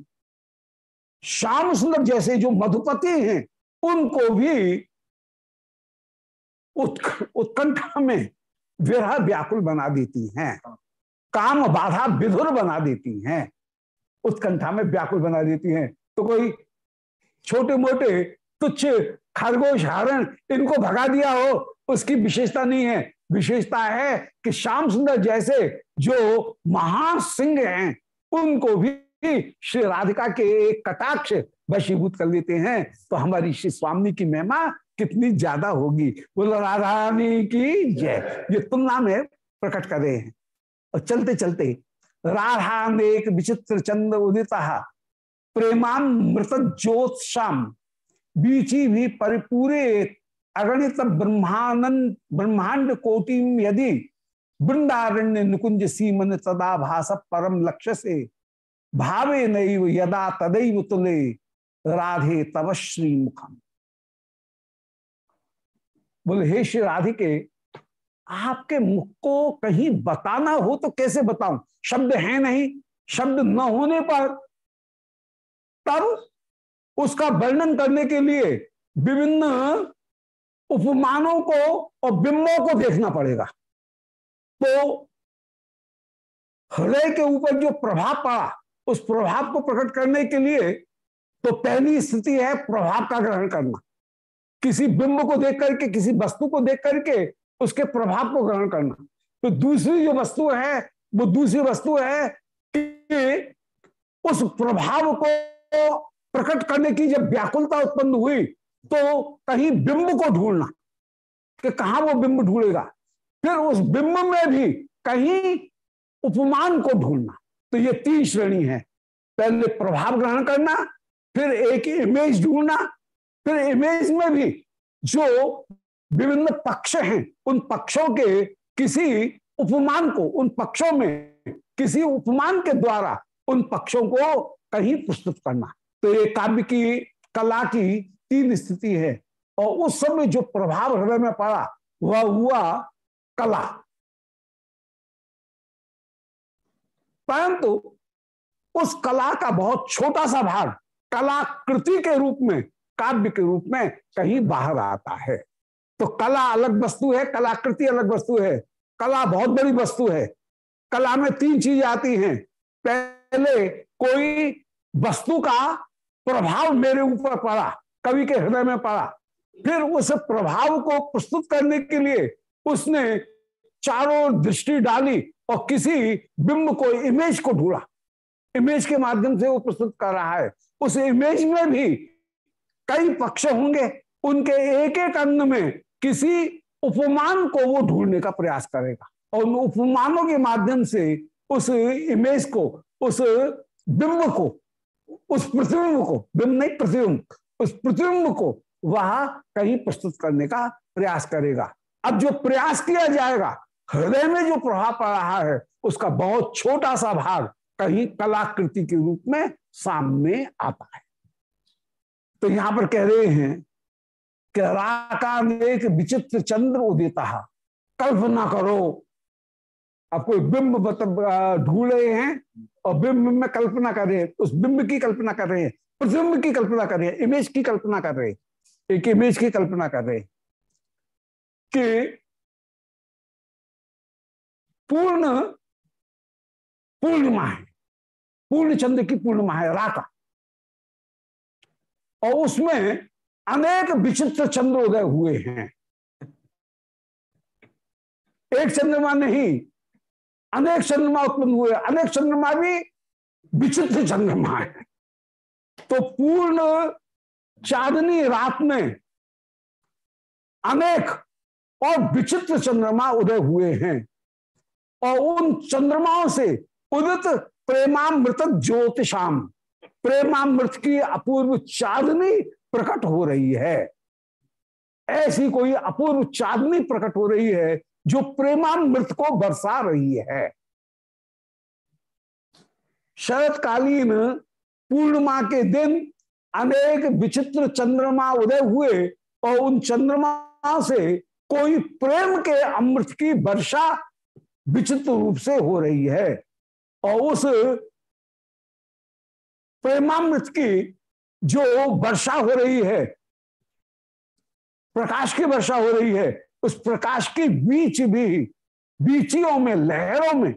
श्याम सुंदर जैसे जो मधुपति हैं उनको भी उत्कंठा में विरह व्याकुल बना देती हैं। काम बाधा विधुर बना देती हैं। उत्कंठा में व्याकुल बना देती हैं। तो कोई छोटे मोटे तुच्छ खरगोश हरण इनको भगा दिया हो, उसकी विशेषता नहीं है। विशेषता है कि श्याम सुंदर जैसे जो महान सिंह हैं, उनको भी श्री राधिका के एक कटाक्ष वशीभूत कर लेते हैं तो हमारी श्री स्वामी की महिमा कितनी ज़्यादा होगी। बोल राधा रानी की जय। ये तुलना में प्रकट कर रहे हैं। और चलते चलते। राधा एक विचित्र चंद्र उदित प्रेमामृत ज्योत्साम बीची भी परिपूरे अगणित ब्रह्मानंद, ब्रह्मांड कोटि यदि। वृंदारण्य निकुंज सीमन तदा भाष परम लक्ष्य से। भावे नैव यदा तदैव तुले। राधे तव श्री मुखम बोले, हे श्री राधिके, आपके मुख को कहीं बताना हो तो कैसे बताऊँ? शब्द है नहीं, शब्द न होने पर तब उसका वर्णन करने के लिए विभिन्न उपमानों को और बिंबों को देखना पड़ेगा। तो हृदय के ऊपर जो प्रभाव पड़ा, उस प्रभाव को प्रकट करने के लिए तो पहली स्थिति है प्रभाव का ग्रहण करना। किसी बिंब को देख करके, किसी वस्तु को देख करके उसके प्रभाव को ग्रहण करना। तो दूसरी जो वस्तु है, वो दूसरी वस्तु है कि उस प्रभाव को प्रकट करने की जब व्याकुलता उत्पन्न हुई तो कहीं बिंब को ढूंढना कि कहा वो बिंब ढूंढेगा। फिर उस बिंब में भी कहीं उपमान को ढूंढना। तो ये तीन श्रेणी है। पहले प्रभाव ग्रहण करना फिर एक इमेज ढूंढना, फिर इमेज में भी जो विभिन्न पक्ष हैं, उन पक्षों के किसी उपमान को, उन पक्षों में किसी उपमान के द्वारा उन पक्षों को कहीं प्रस्तुत करना। तो ये काव्य की कला की तीन स्थिति है और उस समय जो प्रभाव हृदय में पड़ा, वह हुआ कला। परंतु उस कला का बहुत छोटा सा भाग कलाकृति के रूप में, काव्य के रूप में कहीं बाहर आता है। तो कला अलग वस्तु है, कलाकृति अलग वस्तु है, कला बहुत बड़ी वस्तु है। कला में तीन चीज़ आती हैं। पहले कोई वस्तु का प्रभाव मेरे ऊपर पड़ा, कवि के हृदय में पड़ा, फिर उस प्रभाव को प्रस्तुत करने के लिए उसने चारों दृष्टि डाली और किसी बिंब को, इमेज को ढूंढा। इमेज के माध्यम से वो प्रस्तुत कर रहा है। उस इमेज में भी कई पक्ष होंगे। उनके एक एक अंग में किसी उपमान को वो ढूँढने का प्रयास करेगा। और उन उपमानों के माध्यम से उस इमेज को, उस बिंब को, उस प्रतिबिंब को, बिंब नहीं, प्रतिबिंब, उस प्रतिबिंब को वह कहीं प्रस्तुत करने का प्रयास करेगा। अब जो प्रयास किया जाएगा, हृदय में जो प्रभाव पड़ रहा है, उसका बहुत छोटा सा भाग कहीं कलाकृति के रूप में सामने आता है। तो यहाँ पर कह रहे हैं कि राकानेक विचित्र चंद्र उदिता, कल्पना करो, अब कोई बिंब ढूंढ रहे हैं और बिंब में कल्पना कर रहे हैं, उस बिंब की कल्पना कर रहे हैं, प्रतिबिंब की कल्पना कर रहे हैं, इमेज की कल्पना कर रहे हैं, एक इमेज की कल्पना कर रहे हैं कि पूर्ण पूर्णिमा है। पूर्ण चंद्र की पूर्णिमा है, राका। और उसमें अनेक विचित्र चंद्रोदय हुए हैं। एक चंद्रमा नहीं, अनेक चंद्रमा उत्पन्न हुए, अनेक चंद्रमा भी विचित्र चंद्रमा है। तो पूर्ण चांदनी रात में अनेक और विचित्र चंद्रमा उदय हुए हैं। और उन चंद्रमाओं से उदित प्रेमामृत ज्योतिषाम। प्रेमामृत की अपूर्व चांदनी प्रकट हो रही है। ऐसी कोई अपूर्व चांदनी प्रकट हो रही है जो प्रेमामृत को बरसा रही है। शरतकालीन पूर्णिमा के दिन अनेक विचित्र चंद्रमा उदय हुए और उन चंद्रमा से कोई प्रेम के अमृत की वर्षा विचित्र रूप से हो रही है। और उस प्रेमामृत की जो वर्षा हो रही है, प्रकाश की वर्षा हो रही है, उस प्रकाश के बीच भी, बीचियों में, लहरों में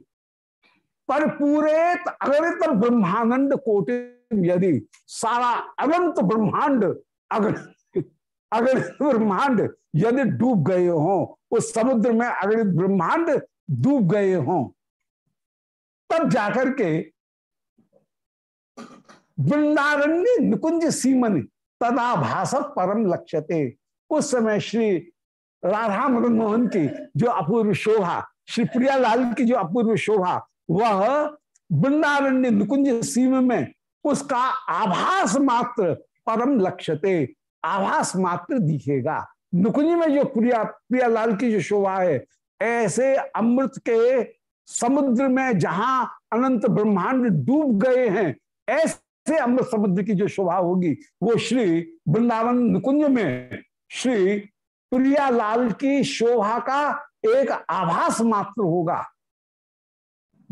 पर पूरे अगणित ब्रह्मानंद कोटि यदि सारा अनंत ब्रह्मांड अगर अगणित ब्रह्मांड यदि डूब गए हो, उस समुद्र में अगणित ब्रह्मांड डूब गए हों तब जाकर के वृंदारण्य निकुंज सीमन तदा भाषा परम लक्ष्यते। उस समय श्री राधा मदन मोहन की जो अपूर्व शोभा, श्री प्रियालाल की जो अपूर्व शोभा, वह वृंदारण्य निकुंज सीम में उसका आभास मात्र परम लक्ष्यते। आभास मात्र दिखेगा। नुकुंज में जो प्रिया, प्रियालाल की जो शोभा है, ऐसे अमृत के समुद्र में जहाँ अनंत ब्रह्मांड डूब गए हैं, ऐसे अमृत समुद्र की जो शोभा होगी, वो श्री वृंदावन निकुंज में, श्री प्रियालाल की शोभा का एक आभास मात्र होगा।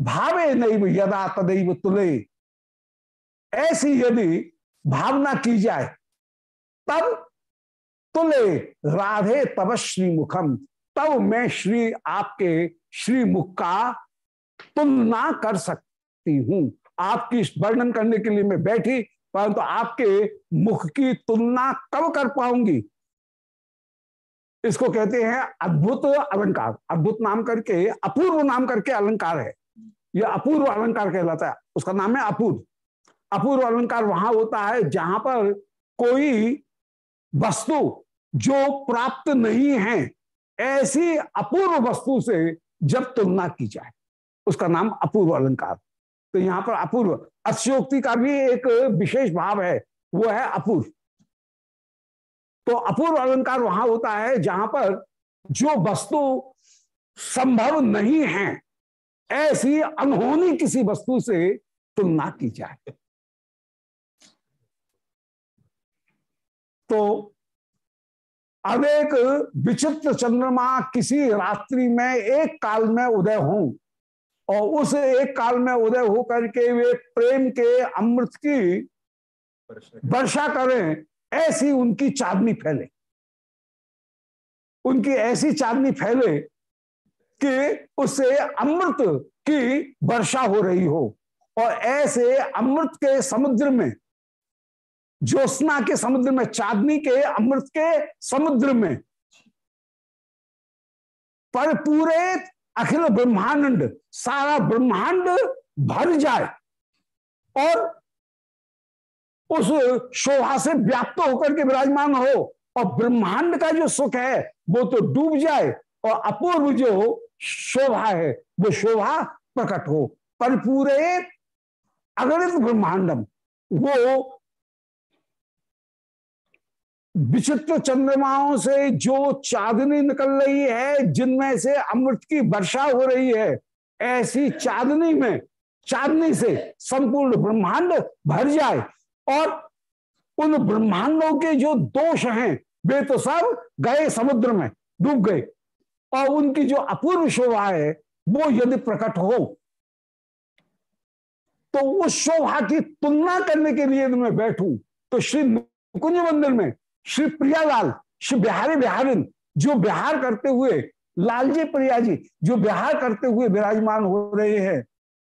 भावे नैव यदा तदैव तुले। ऐसी यदि भावना की जाए, तब तुले राधे तब श्री मुखम तब मैं श्री आपके श्री मुख का तुलना कर सकती हूँ। आपकी वर्णन करने के लिए मैं बैठी, परंतु तो आपके मुख की तुलना कब कर पाऊँगी? इसको कहते हैं अद्भुत अलंकार। अद्भुत नाम करके, अपूर्व नाम करके अलंकार है। यह अपूर्व अलंकार कहलाता है। उसका नाम है अपूर्व। अपूर्व अलंकार वहाँ होता है जहाँ पर कोई वस्तु जो प्राप्त नहीं है, ऐसी अपूर्व वस्तु से जब तुलना की जाए, उसका नाम अपूर्व अलंकार। तो यहाँ पर अपूर्व अक्षोक्ति का भी एक विशेष भाव है, वो है अपूर्व। तो अपूर्व अलंकार वहाँ होता है जहाँ पर जो वस्तु संभव नहीं है, ऐसी अनहोनी किसी वस्तु से तुलना की जाए। तो अनेक विचित्र चंद्रमा किसी रात्रि में एक काल में उदय हों और उस एक काल में उदय हो करके वे प्रेम के अमृत की वर्षा करें, ऐसी उनकी चांदनी फैले। उनकी ऐसी चांदनी फैले कि उससे अमृत की वर्षा हो रही हो और ऐसे अमृत के समुद्र में ज्योत्ना के समुद्र में, चांदनी के अमृत के समुद्र में। पर पूरे अखिल ब्रह्मांड सारा ब्रह्मांड भर जाए और उस शोभा से व्याप्त होकर के विराजमान हो और ब्रह्मांड का जो सुख है, वो तो डूब जाए और अपूर्व जो शोभा है, वो शोभा प्रकट हो। पर पूरे अगणित ब्रह्मांडम, वो विचित्र चंद्रमाओं से जो चांदनी निकल रही है, जिनमें से अमृत की वर्षा हो रही है, ऐसी चांदनी में, चांदनी से संपूर्ण ब्रह्मांड भर जाए। और उन ब्रह्मांडों के जो दोष हैं, वे तो सब गए समुद्र में, डूब गए। और उनकी जो अपूर्व शोभा है, वो यदि प्रकट हो तो उस शोभा की तुलना करने के लिए मैं बैठूं तो श्री कुंज मंदिर में श्री प्रियालाल श्री बिहारी बिहारिन, जो बिहार करते हुए, लालजी प्रिया जी, जो बिहार करते हुए विराजमान हो रहे हैं,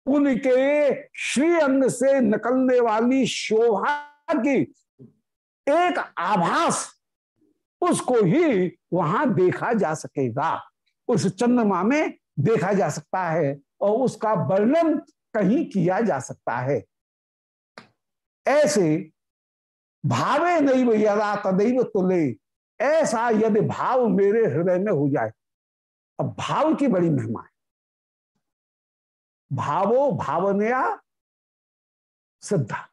उनके श्री अंग से निकलने वाली शोभा की एक आभास, उसको ही वहाँ देखा जा सकेगा। उस चंद्रमा में देखा जा सकता है और उसका वर्णन कहीं किया जा सकता है। ऐसे भावे नहीं यदा तदैव तुले। ऐसा यदि भाव मेरे हृदय में हो जाए, अब भाव की बड़ी महिमा है। भावो भावनया सिद्धा।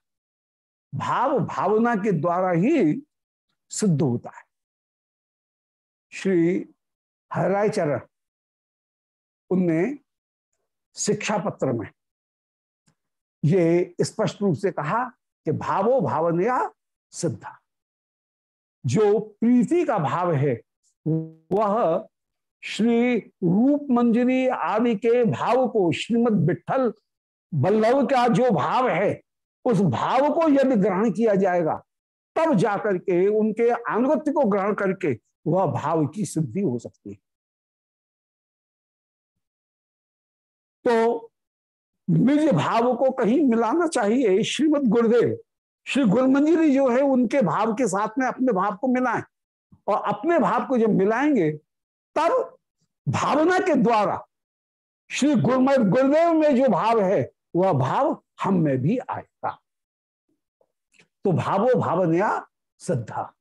भाव भावना के द्वारा ही सिद्ध होता है। श्री हराय चरण उनने शिक्षा पत्र में ये स्पष्ट रूप से कहा कि भावो भावनया सिद्धा जो प्रीति का भाव है, वह श्री रूप मंजरी आदि के भाव को श्रीमद विठल बल्लभ का जो भाव है, उस भाव को यदि ग्रहण किया जाएगा, तब जाकर के उनके अनुगत्य को ग्रहण करके वह भाव की सिद्धि हो सकती है। तो निज भाव को कहीं मिलाना चाहिए श्रीमद गुरुदेव। श्री गुरुमंजरी जो है, उनके भाव के साथ में अपने भाव को मिलाएँ। और अपने भाव को जब मिलाएँगे, तब भावना के द्वारा श्री गुरुमत गुरुदेव में जो भाव है, वह भाव हम में भी आएगा। तो भावो भावनया श्रद्धा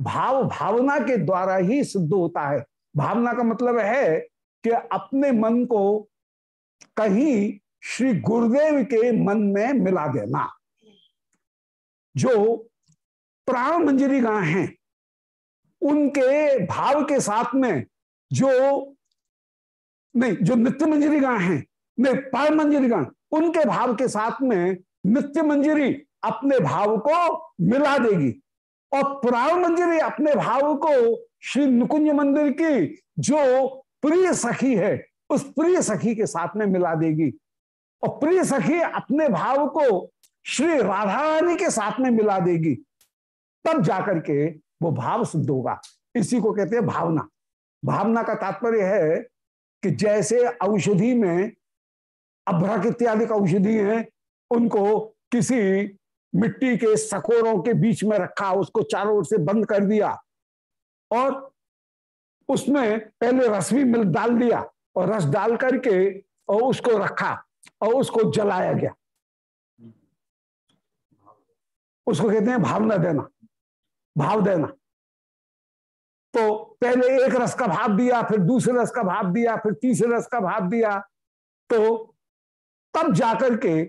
भाव भावना के द्वारा ही सिद्ध होता है। भावना का मतलब है कि अपने मन को कहीं श्री गुरुदेव के मन में मिला देना। जो प्राण मंजरी गां हैं, उनके भाव के साथ में जो, नहीं, जो नित्य मंजरी गां हैं, नहीं पर मंजरी गां उनके भाव के साथ में नित्य मंजरी अपने भाव को मिला देगी। और प्राण मंजरी अपने भाव को श्री नुकुंज मंदिर की जो प्रिय सखी है, उस प्रिय सखी के साथ में मिला देगी। और प्रिय सखी अपने भाव को श्री राधा रानी के साथ में मिला देगी। तब जाकर के वो भाव सिद्ध होगा। इसी को कहते हैं भावना। भावना का तात्पर्य है कि जैसे औषधि में अभ्रक इत्यादि का औषधि है, उनको किसी मिट्टी के सकोरों के बीच में रखा, उसको चारों ओर से बंद कर दिया और उसमें पहले रस भी मिल, डाल दिया और रस डाल करके और उसको रखा और उसको जलाया गया। उसको कहते हैं भावना देना, भाव देना। तो पहले एक रस का भाव दिया, फिर दूसरे रस का भाव दिया, फिर तीसरे रस का भाव दिया। तो तब जाकर के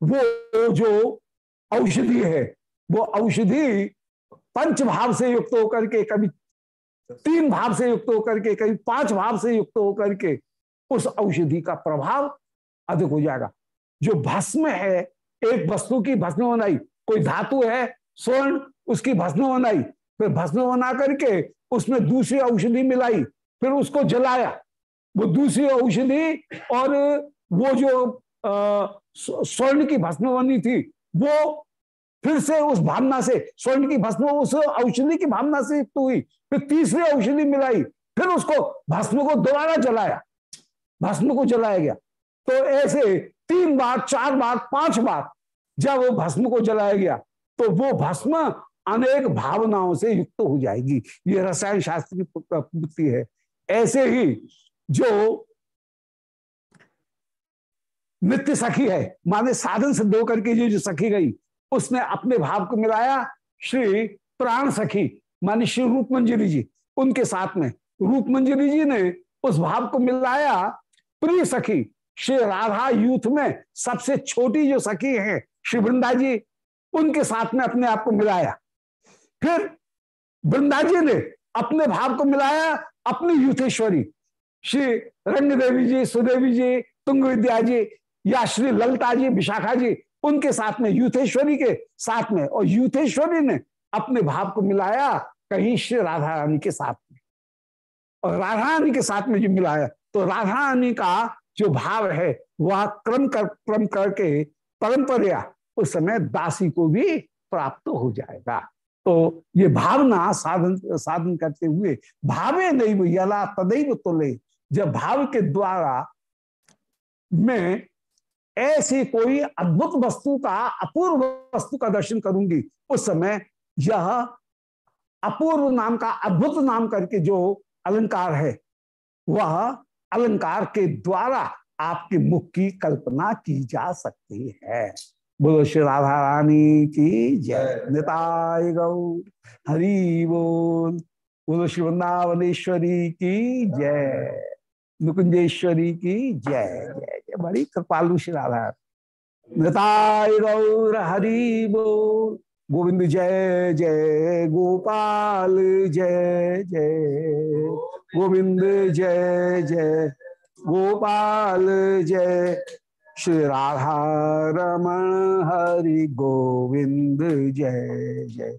वो जो औषधि है, वो औषधि पंच भाव से युक्त होकर के, कभी तीन भाव से युक्त होकर के, कभी पाँच भाव से युक्त होकर के उस औषधि का प्रभाव अधिक हो जाएगा। जो भस्म है, एक वस्तु की भस्म बनाई कोई धातु है, स्वर्ण, उसकी भस्म बनाई। फिर भस्म बना करके उसमें दूसरी औषधि मिलाई, फिर उसको जलाया। वो दूसरी औषधि और वो जो स्वर्ण की भस्म बनी थी, वो फिर से उस भावना से, स्वर्ण की भस्म उस औषधि की भावना से युक्त हुई। फिर तीसरी औषधि मिलाई, फिर उसको भस्म को दोबारा जलाया। भस्म को जलाया गया। तो ऐसे तीन बार, चार बार, पाँच बार जब वो भस्म को जलाया गया तो वो भस्म अनेक भावनाओं से युक्त हो जाएगी। ये रसायन शास्त्र की प्रवृत्ति है। ऐसे ही जो नित्य सखी है, माने साधन सिद्ध होकर के जो सखी गई, उसने अपने भाव को मिलाया, श्री प्राण सखी, मानी श्री रूप मंजरी जी, उनके साथ में रूप मंजरी जी ने उस भाव को मिलाया, प्रिय सखी, श्री राधा यूथ में सबसे छोटी जो सखी है श्री वृंदा जी उनके साथ में अपने आप को मिलाया। फिर वृंदा जी ने अपने भाव को मिलाया, अपनी युथेश्वरी श्री रंग देवी जी, सुदेवी जी, तुंग विद्या जी, या श्री ललता जी, विशाखा जी, उनके साथ में यूथेश्वरी के साथ में। और यूथेश्वरी ने अपने भाव को मिलाया कहीं श्री राधा रानी के साथ में। और राधा रानी के साथ में जो मिलाया तो राधा रानी का जो भाव है वह क्रम कर, क्रम करके परंपरा उस समय दासी को भी प्राप्त हो जाएगा। तो ये भावना साधन साधन करते हुए, भावे नहीं यला तदैव तुले। जब भाव के द्वारा मैं ऐसी कोई अद्भुत वस्तु का, अपूर्व वस्तु का दर्शन करूँगी, उस समय यह अपूर्व नाम का, अद्भुत नाम करके जो अलंकार है, वह अलंकार के द्वारा आपके मुख की कल्पना की जा सकती है। बोलो श्री राधा रानी की जय। निताय गौ। हरि बोल। बोलो श्री वृंदावनेश्वरी की जय। नुकुंजेश्वरी की जय। जय जय। बड़ी कृपालु श्री राधा। निताय गौर हरि बोल। गोविंद जय जय। गोपाल जय जय। गोविंद जय जय। गोपाल जय। श्री राधा रमण हरि गोविंद जय जय।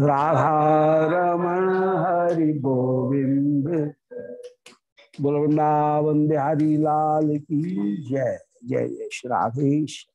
राधा रमण हरि गोविंद। बोल वृंदावन बिहारी लाल की जय जय। जय श्री राधेश।